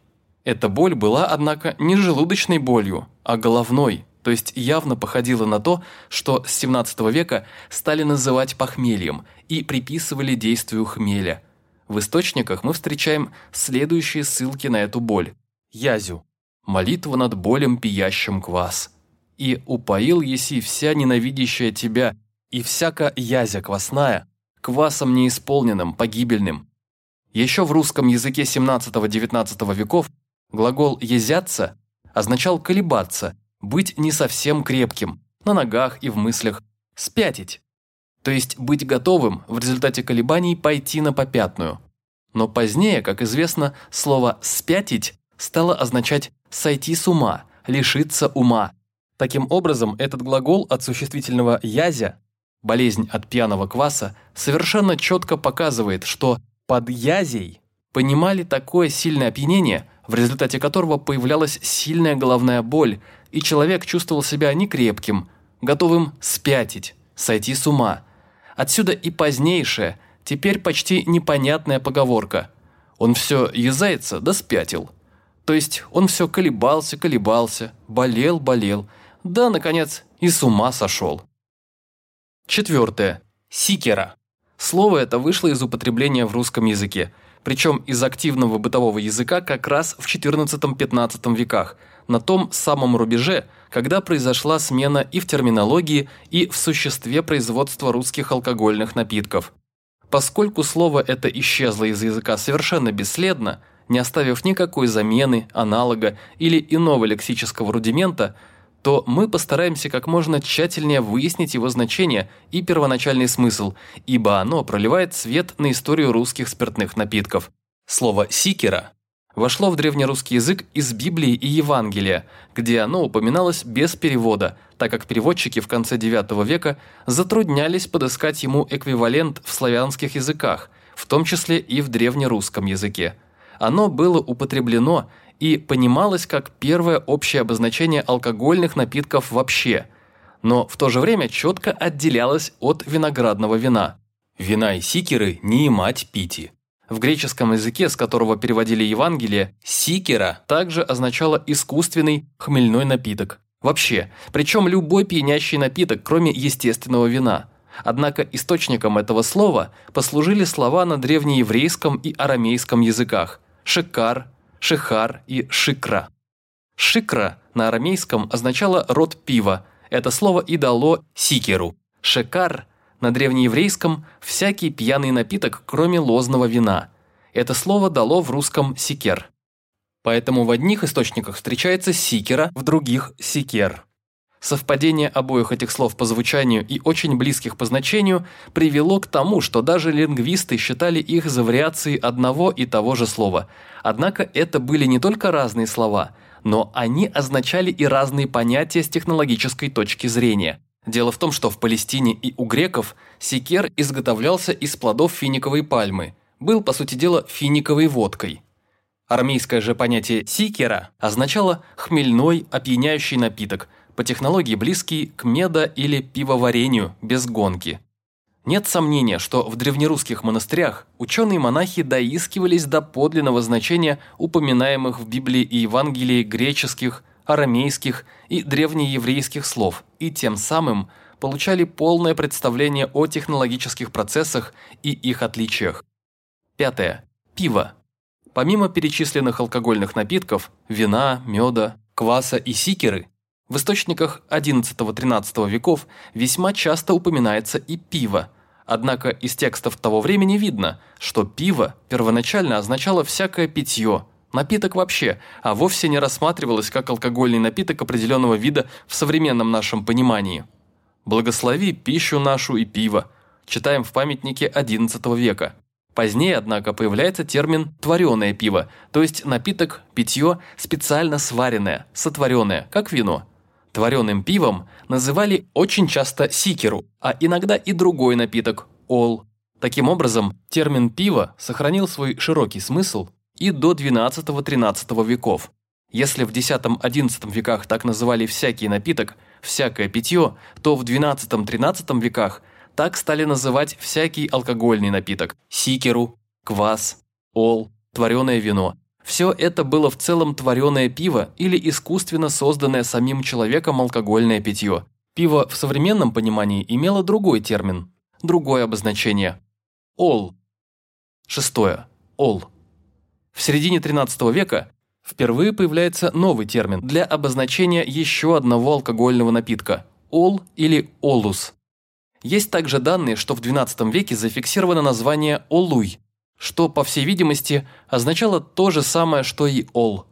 Эта боль была, однако, не желудочной болью, а головной, то есть явно походила на то, что с 17 века стали называть похмельем и приписывали действию хмеля – в источниках мы встречаем следующие ссылки на эту боль. Язю. Молитва над болем пиящим квас. И упоил еси вся ненавидящая тебя, и всяка язя квасная, квасом неисполненным, погибельным. Еще в русском языке 17-19 веков глагол «езяться» означал колебаться, быть не совсем крепким, на ногах и в мыслях, спятить. То есть быть готовым в результате колебаний пойти на попятную. Но позднее, как известно, слово «спятить» стало означать «сойти с ума», «лишиться ума». Таким образом, этот глагол от существительного «язя» болезнь от пьяного кваса совершенно четко показывает, что под язей понимали такое сильное опьянение, в результате которого появлялась сильная головная боль, и человек чувствовал себя некрепким, готовым спятить, сойти с ума – Отсюда и позднейшая, теперь почти непонятная поговорка. Он все езается да спятил. То есть он все колебался, колебался, болел, болел, да, наконец, и с ума сошел. Четвертое. Сикера. Слово это вышло из употребления в русском языке. причем из активного бытового языка как раз в XIV-XV веках, на том самом рубеже, когда произошла смена и в терминологии, и в существе производства русских алкогольных напитков. Поскольку слово это исчезло из языка совершенно бесследно, не оставив никакой замены, аналога или иного лексического рудимента, то мы постараемся как можно тщательнее выяснить его значение и первоначальный смысл, ибо оно проливает свет на историю русских спиртных напитков. Слово «сикера» вошло в древнерусский язык из Библии и Евангелия, где оно упоминалось без перевода, так как переводчики в конце IX века затруднялись подыскать ему эквивалент в славянских языках, в том числе и в древнерусском языке. Оно было употреблено и понималось как первое общее обозначение алкогольных напитков вообще, но в то же время четко отделялось от виноградного вина. Вина и сикеры не имать пити. В греческом языке, с которого переводили Евангелие, сикера также означало искусственный хмельной напиток. Вообще, причем любой пьянящий напиток, кроме естественного вина. Однако источником этого слова послужили слова на древнееврейском и арамейском языках – шикар, шихар и шикра. Шикра на арамейском означало род пива, это слово и дало сикеру. Шикар на древнееврейском – всякий пьяный напиток, кроме лозного вина. Это слово дало в русском «сикер». Поэтому в одних источниках встречается «сикера», в других – «сикер». Совпадение обоих этих слов по звучанию и очень близких по значению привело к тому, что даже лингвисты считали их за вариации одного и того же слова. Однако это были не только разные слова, но они означали и разные понятия с технологической точки зрения – Дело в том, что в Палестине и у греков секер изготовлялся из плодов финиковой пальмы, был, по сути дела, финиковой водкой. Армейское же понятие «сикера» означало «хмельной, опьяняющий напиток», по технологии близкий к меда- или пивоварению без гонки. Нет сомнения, что в древнерусских монастырях ученые-монахи доискивались до подлинного значения упоминаемых в Библии и Евангелии греческих, арамейских и древнееврейских слов и тем самым получали полное представление о технологических процессах и их отличиях. Пятое. Пиво. Помимо перечисленных алкогольных напитков – вина, меда, кваса и сикеры – в источниках XI-XIII веков весьма часто упоминается и пиво, однако из текстов того времени видно, что пиво первоначально означало всякое питье – Напиток вообще, а вовсе не рассматривалось как алкогольный напиток определенного вида в современном нашем понимании. «Благослови пищу нашу и пиво», читаем в памятнике XI века. Позднее, однако, появляется термин «твореное пиво», то есть напиток, питье, специально сваренное, сотворенное, как вино. Твореным пивом называли очень часто сикеру, а иногда и другой напиток – ол. Таким образом, термин «пиво» сохранил свой широкий смысл и до XII-XIII веков. Если в X-XI веках так называли всякий напиток, всякое питье, то в XII-XIII веках так стали называть всякий алкогольный напиток – сикеру, квас, ол, твореное вино. Все это было в целом твореное пиво или искусственно созданное самим человеком алкогольное питье. Пиво в современном понимании имело другой термин, другое обозначение – ол. Шестое. Ол. В середине XIII века впервые появляется новый термин для обозначения еще одного алкогольного напитка – ол или олус. Есть также данные, что в XII веке зафиксировано название олуй, что, по всей видимости, означало то же самое, что и ол.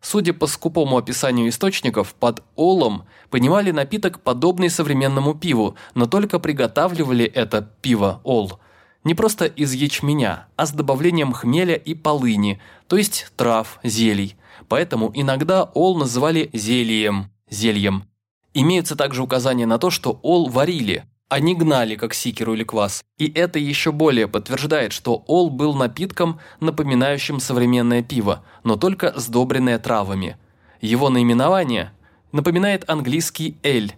Судя по скупому описанию источников, под олом понимали напиток, подобный современному пиву, но только приготавливали это пиво ол – не просто из ячменя, а с добавлением хмеля и полыни, то есть трав, зелий. Поэтому иногда ол называли зельем, зельем. Имеются также указания на то, что ол варили, не гнали, как сикеру или квас. И это еще более подтверждает, что ол был напитком, напоминающим современное пиво, но только сдобренное травами. Его наименование напоминает английский «эль»,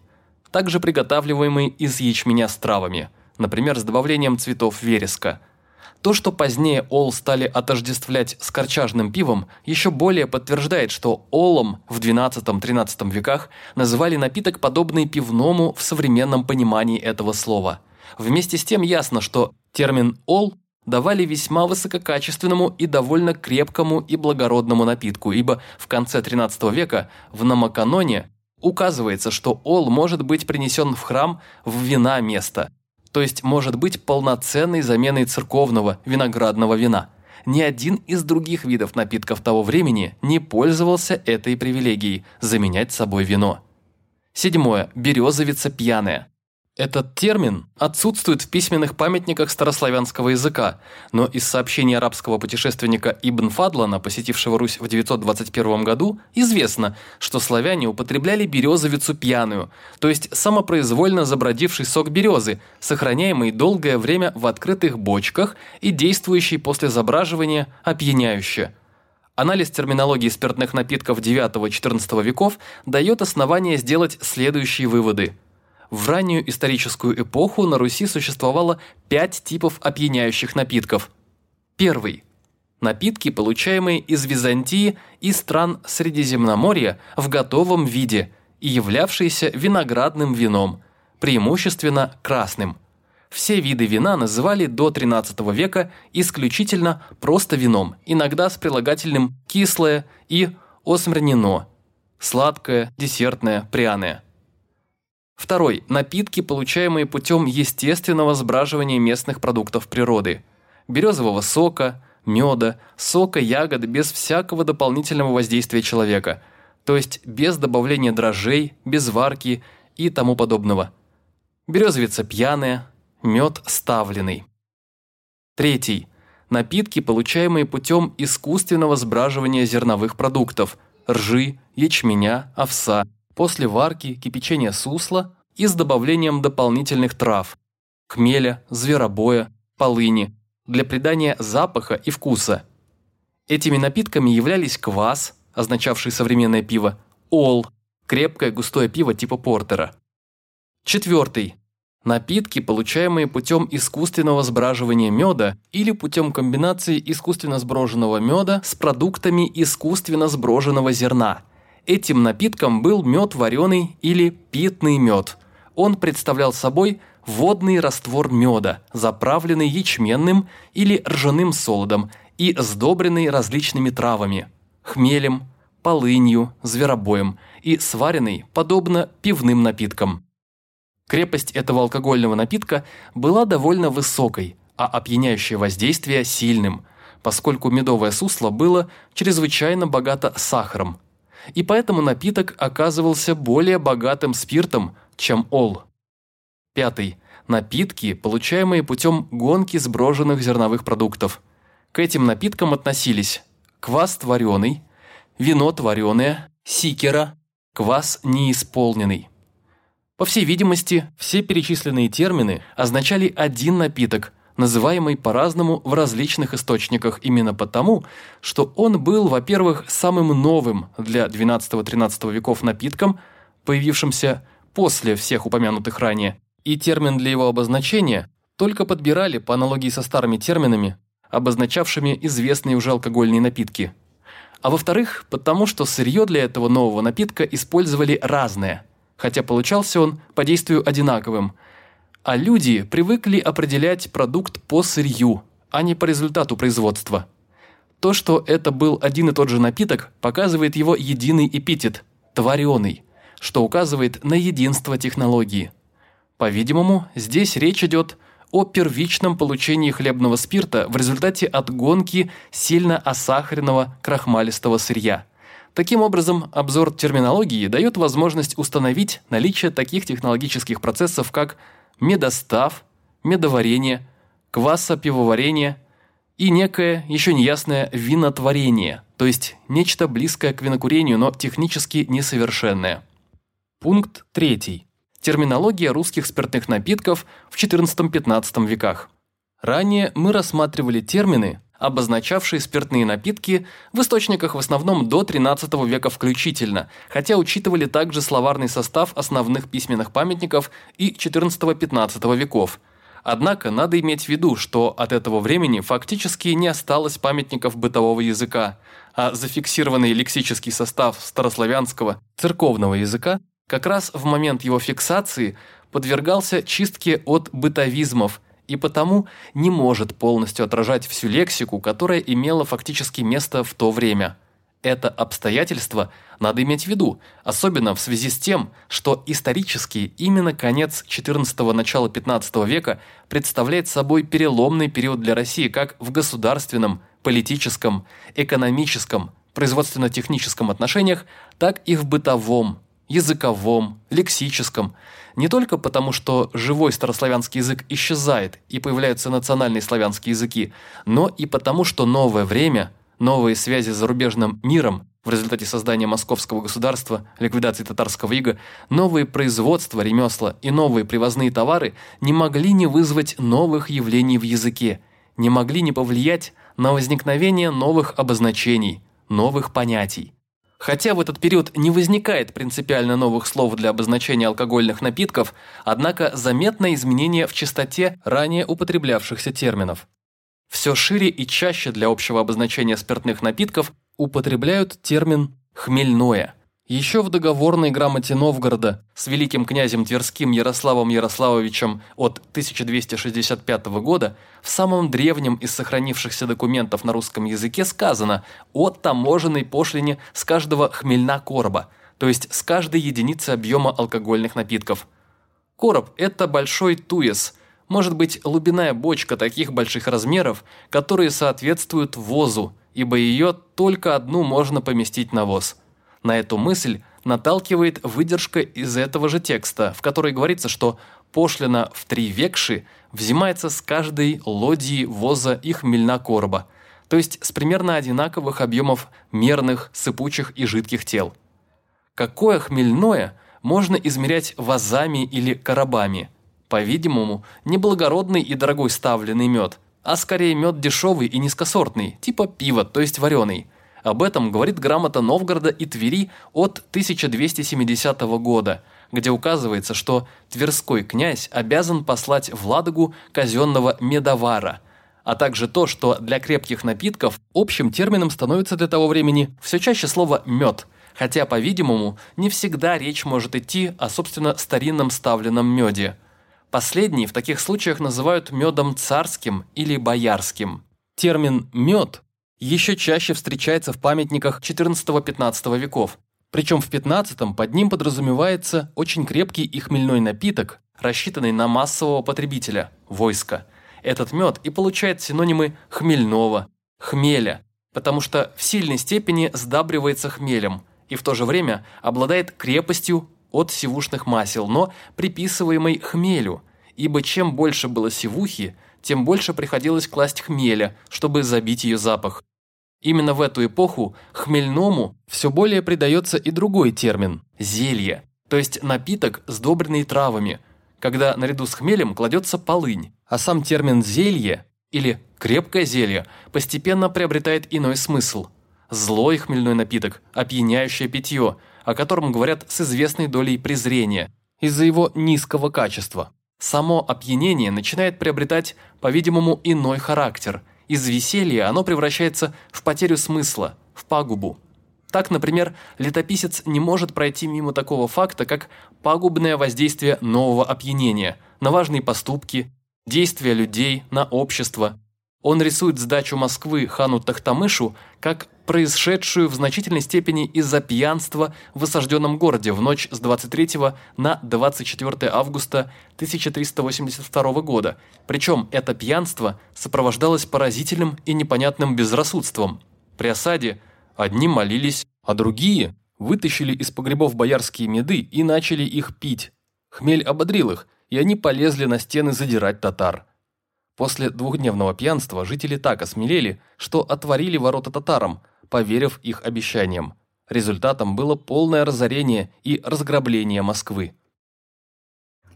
также приготавливаемый из ячменя с травами – например, с добавлением цветов вереска. То, что позднее ол стали отождествлять с корчажным пивом, еще более подтверждает, что олом в XII-XIII веках называли напиток, подобный пивному в современном понимании этого слова. Вместе с тем ясно, что термин «ол» давали весьма высококачественному и довольно крепкому и благородному напитку, ибо в конце XIII века в Намаканоне указывается, что ол может быть принесен в храм в вина место, то есть может быть полноценной заменой церковного виноградного вина. Ни один из других видов напитков того времени не пользовался этой привилегией – заменять собой вино. Седьмое. Березовица пьяная. Этот термин отсутствует в письменных памятниках старославянского языка, но из сообщений арабского путешественника Ибн Фадлана, посетившего Русь в 921 году, известно, что славяне употребляли березовицу пьяную, то есть самопроизвольно забродивший сок березы, сохраняемый долгое время в открытых бочках и действующий после забраживания опьяняюще. Анализ терминологии спиртных напитков IX-XIV веков дает основание сделать следующие выводы – в раннюю историческую эпоху на Руси существовало пять типов опьяняющих напитков. Первый. Напитки, получаемые из Византии и стран Средиземноморья в готовом виде и являвшиеся виноградным вином, преимущественно красным. Все виды вина называли до XIII века исключительно просто вином, иногда с прилагательным «кислое» и «осмрнено» – сладкое, десертное, пряное. Второй – напитки, получаемые путем естественного сбраживания местных продуктов природы. Березового сока, меда, сока ягод без всякого дополнительного воздействия человека, то есть без добавления дрожжей, без варки и тому подобного. Березовица пьяная, мед ставленный. Третий – напитки, получаемые путем искусственного сбраживания зерновых продуктов – ржи, ячменя, овса – после варки, кипячения сусла и с добавлением дополнительных трав – хмеля, зверобоя, полыни – для придания запаха и вкуса. Этими напитками являлись квас, означавший современное пиво, ол – крепкое густое пиво типа портера. Четвертый. Напитки, получаемые путем искусственного сбраживания меда или путем комбинации искусственно сброженного меда с продуктами искусственно сброженного зерна – Этим напитком был мед вареный или питный мед. Он представлял собой водный раствор меда, заправленный ячменным или ржаным солодом и сдобренный различными травами – хмелем, полынью, зверобоем и сваренный, подобно пивным напиткам. Крепость этого алкогольного напитка была довольно высокой, а опьяняющее воздействие сильным, поскольку медовое сусло было чрезвычайно богато сахаром – и поэтому напиток оказывался более богатым спиртом, чем ол. Пятый. Напитки, получаемые путем гонки сброженных зерновых продуктов. К этим напиткам относились квас твореный, вино твореное, сикера, квас неисполненный. По всей видимости, все перечисленные термины означали один напиток, называемый по-разному в различных источниках именно потому, что он был, во-первых, самым новым для XII-XIII веков напитком, появившимся после всех упомянутых ранее, и термин для его обозначения только подбирали по аналогии со старыми терминами, обозначавшими известные уже алкогольные напитки. А во-вторых, потому что сырье для этого нового напитка использовали разное, хотя получался он по действию одинаковым – а люди привыкли определять продукт по сырью, а не по результату производства. То, что это был один и тот же напиток, показывает его единый эпитет – «твореный», что указывает на единство технологии. По-видимому, здесь речь идет о первичном получении хлебного спирта в результате отгонки сильно осахаренного крахмалистого сырья. Таким образом, обзор терминологии дает возможность установить наличие таких технологических процессов, как медостав, медоварение, квасопивоварение и некое еще неясное винотворение, то есть нечто близкое к винокурению, но технически несовершенное. Пункт 3. Терминология русских спиртных напитков в XIV-XV веках. Ранее мы рассматривали термины, обозначавшие спиртные напитки в источниках в основном до XIII века включительно, хотя учитывали также словарный состав основных письменных памятников и XIV-XV веков. Однако надо иметь в виду, что от этого времени фактически не осталось памятников бытового языка, а зафиксированный лексический состав старославянского церковного языка как раз в момент его фиксации подвергался чистке от бытовизмов и потому не может полностью отражать всю лексику, которая имела фактически место в то время. Это обстоятельство надо иметь в виду, особенно в связи с тем, что исторически именно конец XIV – начало XV века представляет собой переломный период для России как в государственном, политическом, экономическом, производственно-техническом отношениях, так и в бытовом, языковом, лексическом. Не только потому, что живой старославянский язык исчезает и появляются национальные славянские языки, но и потому, что новое время, новые связи с зарубежным миром в результате создания московского государства, ликвидации татарского ига, новые производства, ремесла и новые привозные товары не могли не вызвать новых явлений в языке, не могли не повлиять на возникновение новых обозначений, новых понятий. Хотя в этот период не возникает принципиально новых слов для обозначения алкогольных напитков, однако заметно изменение в частоте ранее употреблявшихся терминов. Все шире и чаще для общего обозначения спиртных напитков употребляют термин «хмельное», еще в договорной грамоте Новгорода с великим князем Тверским Ярославом Ярославовичем от 1265 года в самом древнем из сохранившихся документов на русском языке сказано о таможенной пошлине с каждого хмельна короба, то есть с каждой единицы объема алкогольных напитков. Короб – это большой туес, может быть лубиная бочка таких больших размеров, которые соответствуют возу, ибо ее только одну можно поместить на воз – на эту мысль наталкивает выдержка из этого же текста, в которой говорится, что пошлина в три векши взимается с каждой лодии, воза и хмельна короба, то есть с примерно одинаковых объемов мерных, сыпучих и жидких тел. Какое хмельное можно измерять вазами или коробами? По-видимому, не благородный и дорогой ставленный мед, а скорее мед дешевый и низкосортный, типа пива, то есть вареный – об этом говорит грамота Новгорода и Твери от 1270 года, где указывается, что Тверской князь обязан послать в Ладогу казенного медовара, а также то, что для крепких напитков общим термином становится для того времени все чаще слово «мед», хотя, по-видимому, не всегда речь может идти о, собственно, старинном ставленном меде. Последний в таких случаях называют медом царским или боярским. Термин «мед» еще чаще встречается в памятниках XIV-XV веков. Причем в XV под ним подразумевается очень крепкий и хмельной напиток, рассчитанный на массового потребителя – войска. Этот мед и получает синонимы хмельного, хмеля, потому что в сильной степени сдабривается хмелем и в то же время обладает крепостью от сивушных масел, но приписываемой хмелю, ибо чем больше было сивухи, тем больше приходилось класть хмеля, чтобы забить ее запах. Именно в эту эпоху хмельному все более придается и другой термин – зелье, то есть напиток, сдобренный травами, когда наряду с хмелем кладется полынь, а сам термин «зелье» или «крепкое зелье» постепенно приобретает иной смысл. Злой хмельной напиток, опьяняющее питье, о котором говорят с известной долей презрения из-за его низкого качества. Само опьянение начинает приобретать, по-видимому, иной характер. Из веселья оно превращается в потерю смысла, в пагубу. Так, например, летописец не может пройти мимо такого факта, как пагубное воздействие нового опьянения на важные поступки, действия людей, на общество. Он рисует сдачу Москвы хану Тахтамышу как происшедшую в значительной степени из-за пьянства в осажденном городе в ночь с 23 на 24 августа 1382 года. Причем это пьянство сопровождалось поразительным и непонятным безрассудством. При осаде одни молились, а другие вытащили из погребов боярские меды и начали их пить. Хмель ободрил их, и они полезли на стены задирать татар. После двухдневного пьянства жители так осмелели, что отворили ворота татарам – поверив их обещаниям. Результатом было полное разорение и разграбление Москвы.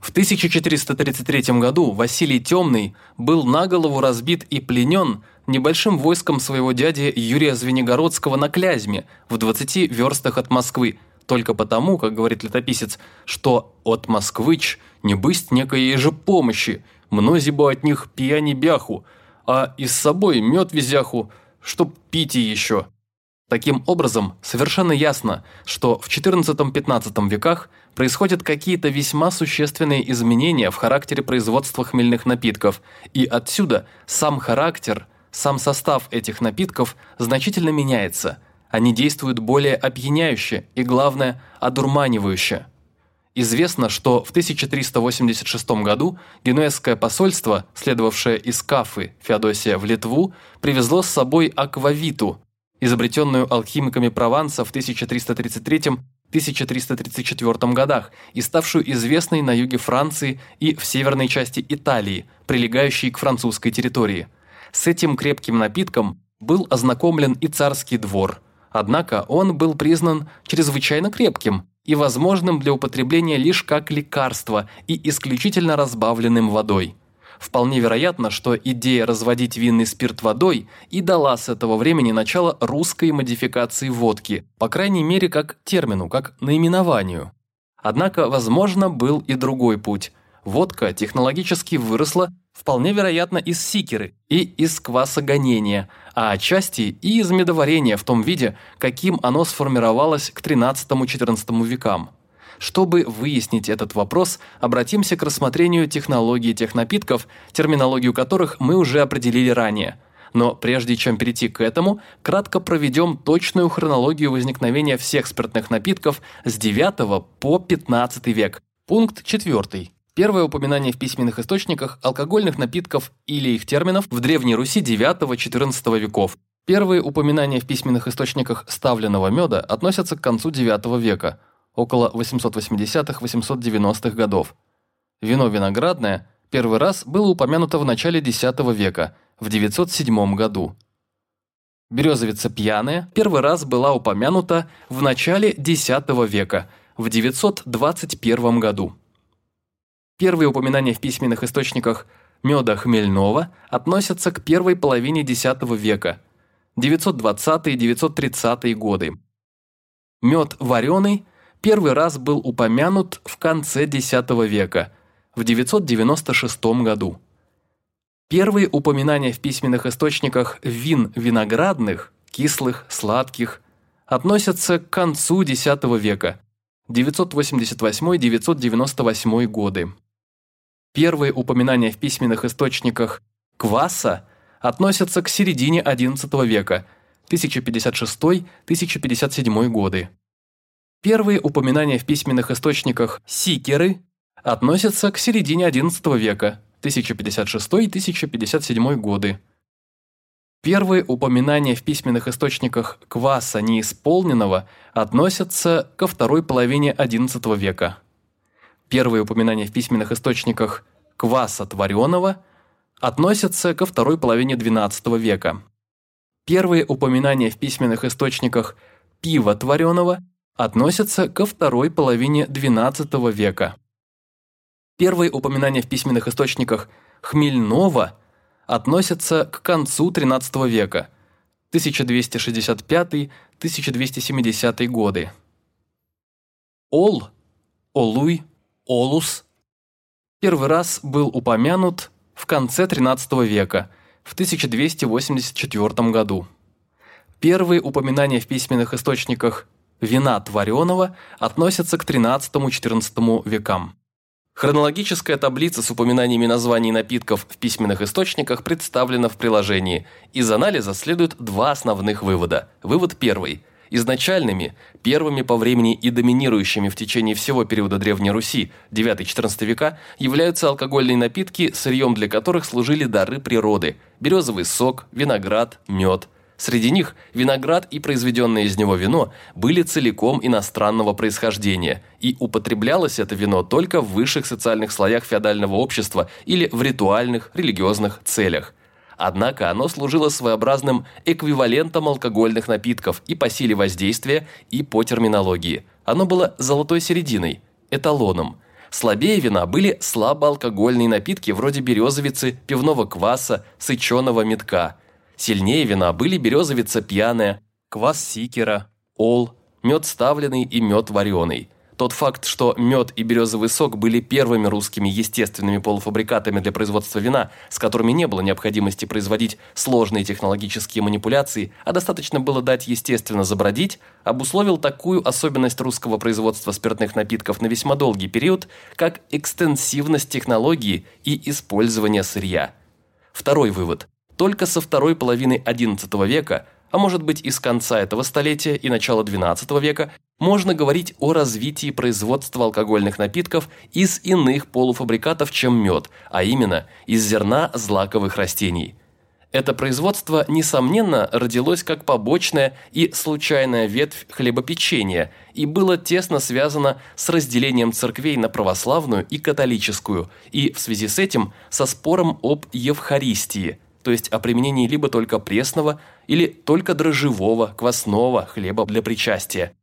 В 1433 году Василий Темный был наголову разбит и пленен небольшим войском своего дяди Юрия Звенигородского на Клязьме в 20 верстах от Москвы, только потому, как говорит летописец, что от москвыч не бысть некой же помощи, мнози бы от них пьяни бяху, а и с собой мед везяху, чтоб пить и еще. Таким образом, совершенно ясно, что в XIV-XV веках происходят какие-то весьма существенные изменения в характере производства хмельных напитков, и отсюда сам характер, сам состав этих напитков значительно меняется. Они действуют более опьяняюще и, главное, одурманивающе. Известно, что в 1386 году генуэзское посольство, следовавшее из Кафы, Феодосия, в Литву, привезло с собой аквавиту, изобретенную алхимиками Прованса в 1333-1334 годах и ставшую известной на юге Франции и в северной части Италии, прилегающей к французской территории. С этим крепким напитком был ознакомлен и царский двор, однако он был признан чрезвычайно крепким и возможным для употребления лишь как лекарство и исключительно разбавленным водой. Вполне вероятно, что идея разводить винный спирт водой и дала с этого времени начало русской модификации водки, по крайней мере как термину, как наименованию. Однако, возможно, был и другой путь. Водка технологически выросла, вполне вероятно, из сикеры и из кваса гонения, а отчасти и из медоварения в том виде, каким оно сформировалось к XIII-XIV векам. Чтобы выяснить этот вопрос, обратимся к рассмотрению технологии тех напитков, терминологию которых мы уже определили ранее. Но прежде чем перейти к этому, кратко проведем точную хронологию возникновения всех спиртных напитков с 9 по 15 век. Пункт 4. Первое упоминание в письменных источниках алкогольных напитков или их терминов в Древней Руси 9-14 веков. Первые упоминания в письменных источниках ставленного меда относятся к концу IX века – около 880-890-х годов. Вино виноградное первый раз было упомянуто в начале X века, в 907 году. Березовица пьяная первый раз была упомянута в начале X века, в 921 году. Первые упоминания в письменных источниках меда хмельного относятся к первой половине X века, 920-930 годы. Мед вареный первый раз был упомянут в конце X века, в 996 году. Первые упоминания в письменных источниках вин виноградных, кислых, сладких, относятся к концу X века, 988-998 годы. Первые упоминания в письменных источниках кваса относятся к середине XI века, 1056-1057 годы. Первые упоминания в письменных источниках «сикеры» относятся к середине XI века, 1056-1057 годы. Первые упоминания в письменных источниках кваса неисполненного относятся ко второй половине XI века. Первые упоминания в письменных источниках кваса твореного относятся ко второй половине XII века. Первые упоминания в письменных источниках пива твореного относятся ко второй половине XII века. Первые упоминания в письменных источниках хмельного относятся к концу XIII века, 1265-1270 годы. Ол, Олуй, Олус первый раз был упомянут в конце XIII века, в 1284 году. Первые упоминания в письменных источниках вина твореного относятся к XIII-XIV векам. Хронологическая таблица с упоминаниями названий напитков в письменных источниках представлена в приложении. Из анализа следуют два основных вывода. Вывод первый. Изначальными, первыми по времени и доминирующими в течение всего периода Древней Руси, 9-14 века, являются алкогольные напитки, сырьем для которых служили дары природы – березовый сок, виноград, мед – Среди них виноград и произведенное из него вино были целиком иностранного происхождения, и употреблялось это вино только в высших социальных слоях феодального общества или в ритуальных религиозных целях. Однако оно служило своеобразным эквивалентом алкогольных напитков и по силе воздействия, и по терминологии. Оно было золотой серединой, эталоном – Слабее вина были слабоалкогольные напитки вроде березовицы, пивного кваса, сыченого метка. Сильнее вина были березовица пьяная, квас сикера, ол, мед ставленный и мед вареный. Тот факт, что мед и березовый сок были первыми русскими естественными полуфабрикатами для производства вина, с которыми не было необходимости производить сложные технологические манипуляции, а достаточно было дать естественно забродить, обусловил такую особенность русского производства спиртных напитков на весьма долгий период, как экстенсивность технологии и использование сырья. Второй вывод. Только со второй половины XI века – а может быть и с конца этого столетия и начала XII века, можно говорить о развитии производства алкогольных напитков из иных полуфабрикатов, чем мед, а именно из зерна злаковых растений. Это производство, несомненно, родилось как побочная и случайная ветвь хлебопечения и было тесно связано с разделением церквей на православную и католическую, и в связи с этим со спором об Евхаристии – то есть о применении либо только пресного или только дрожжевого, квасного хлеба для причастия.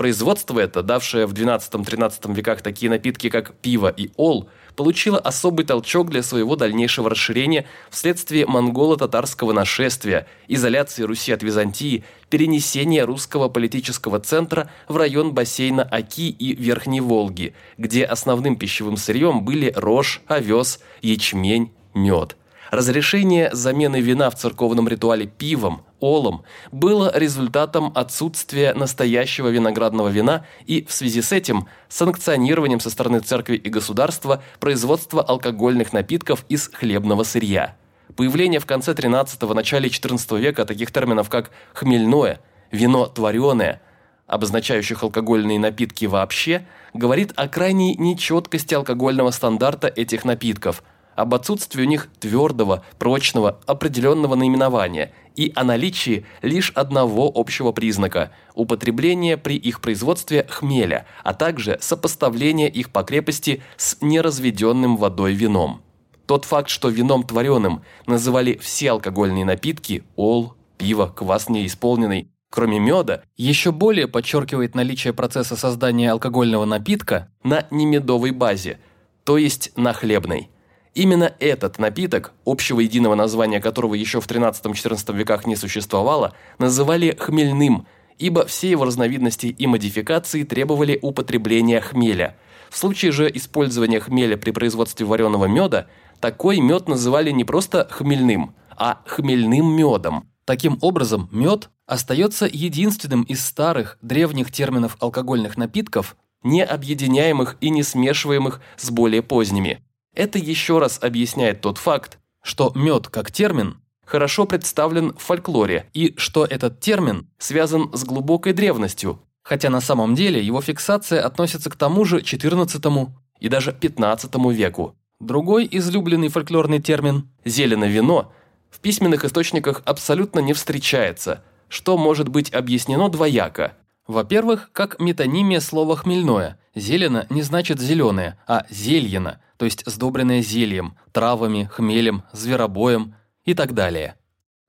Производство это, давшее в XII-XIII веках такие напитки, как пиво и ол, получило особый толчок для своего дальнейшего расширения вследствие монголо-татарского нашествия, изоляции Руси от Византии, перенесения русского политического центра в район бассейна Оки и Верхней Волги, где основным пищевым сырьем были рожь, овес, ячмень, мед. Разрешение замены вина в церковном ритуале пивом, олом, было результатом отсутствия настоящего виноградного вина и в связи с этим санкционированием со стороны церкви и государства производства алкогольных напитков из хлебного сырья. Появление в конце 13-го, начале 14 века таких терминов, как «хмельное», «вино твореное», обозначающих алкогольные напитки вообще, говорит о крайней нечеткости алкогольного стандарта этих напитков – об отсутствии у них твердого, прочного, определенного наименования и о наличии лишь одного общего признака – употребления при их производстве хмеля, а также сопоставления их по крепости с неразведенным водой вином. Тот факт, что вином твореным называли все алкогольные напитки – ол, пиво, квас неисполненный, кроме меда, еще более подчеркивает наличие процесса создания алкогольного напитка на немедовой базе, то есть на хлебной – Именно этот напиток, общего единого названия которого еще в XIII-XIV веках не существовало, называли хмельным, ибо все его разновидности и модификации требовали употребления хмеля. В случае же использования хмеля при производстве вареного меда, такой мед называли не просто хмельным, а хмельным медом. Таким образом, мед остается единственным из старых древних терминов алкогольных напитков, не объединяемых и не смешиваемых с более поздними. Это еще раз объясняет тот факт, что мед как термин хорошо представлен в фольклоре и что этот термин связан с глубокой древностью, хотя на самом деле его фиксация относится к тому же XIV и даже XV веку. Другой излюбленный фольклорный термин «зелено вино» в письменных источниках абсолютно не встречается, что может быть объяснено двояко. Во-первых, как метонимия слова «хмельное». «Зелено» не значит «зеленое», а «зельено», то есть сдобренное зельем, травами, хмелем, зверобоем и так далее.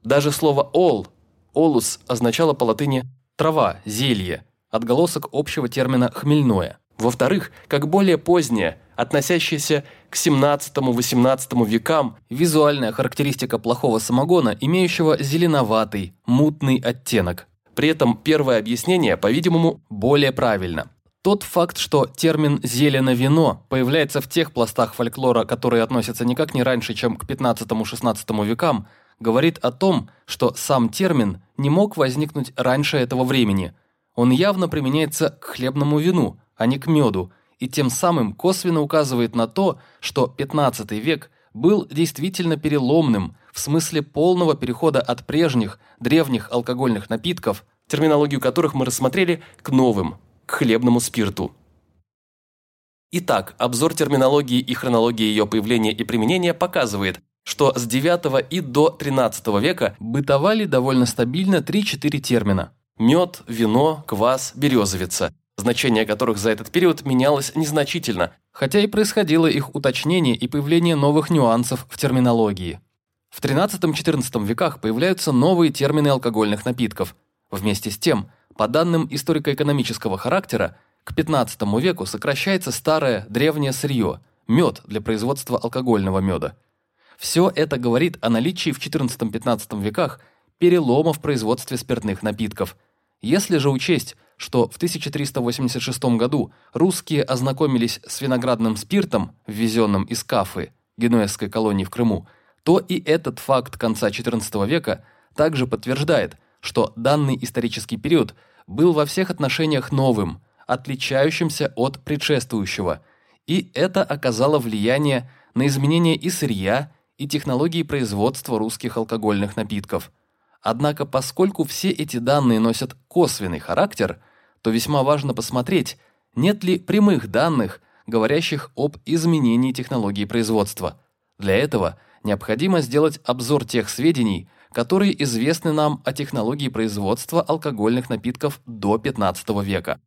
Даже слово «ол» «олус» означало по латыни «трава», «зелье», отголосок общего термина «хмельное». Во-вторых, как более позднее, относящаяся к 17-18 векам, визуальная характеристика плохого самогона, имеющего зеленоватый, мутный оттенок. При этом первое объяснение, по-видимому, более правильно. Тот факт, что термин «зелено вино» появляется в тех пластах фольклора, которые относятся никак не раньше, чем к 15-16 векам, говорит о том, что сам термин не мог возникнуть раньше этого времени. Он явно применяется к хлебному вину, а не к меду, и тем самым косвенно указывает на то, что 15 век был действительно переломным в смысле полного перехода от прежних, древних алкогольных напитков, терминологию которых мы рассмотрели, к новым, к хлебному спирту. Итак, обзор терминологии и хронологии ее появления и применения показывает, что с IX и до XIII века бытовали довольно стабильно 3-4 термина – мед, вино, квас, березовица, значение которых за этот период менялось незначительно, хотя и происходило их уточнение и появление новых нюансов в терминологии. В XIII-XIV веках появляются новые термины алкогольных напитков. Вместе с тем – по данным историко-экономического характера, к 15 веку сокращается старое древнее сырье – мед для производства алкогольного меда. Все это говорит о наличии в XIV-XV веках перелома в производстве спиртных напитков. Если же учесть, что в 1386 году русские ознакомились с виноградным спиртом, ввезенным из Кафы, генуэзской колонии в Крыму, то и этот факт конца XIV века также подтверждает, что данный исторический период был во всех отношениях новым, отличающимся от предшествующего, и это оказало влияние на изменение и сырья, и технологии производства русских алкогольных напитков. Однако, поскольку все эти данные носят косвенный характер, то весьма важно посмотреть, нет ли прямых данных, говорящих об изменении технологии производства. Для этого необходимо сделать обзор тех сведений, которые известны нам о технологии производства алкогольных напитков до 15 века.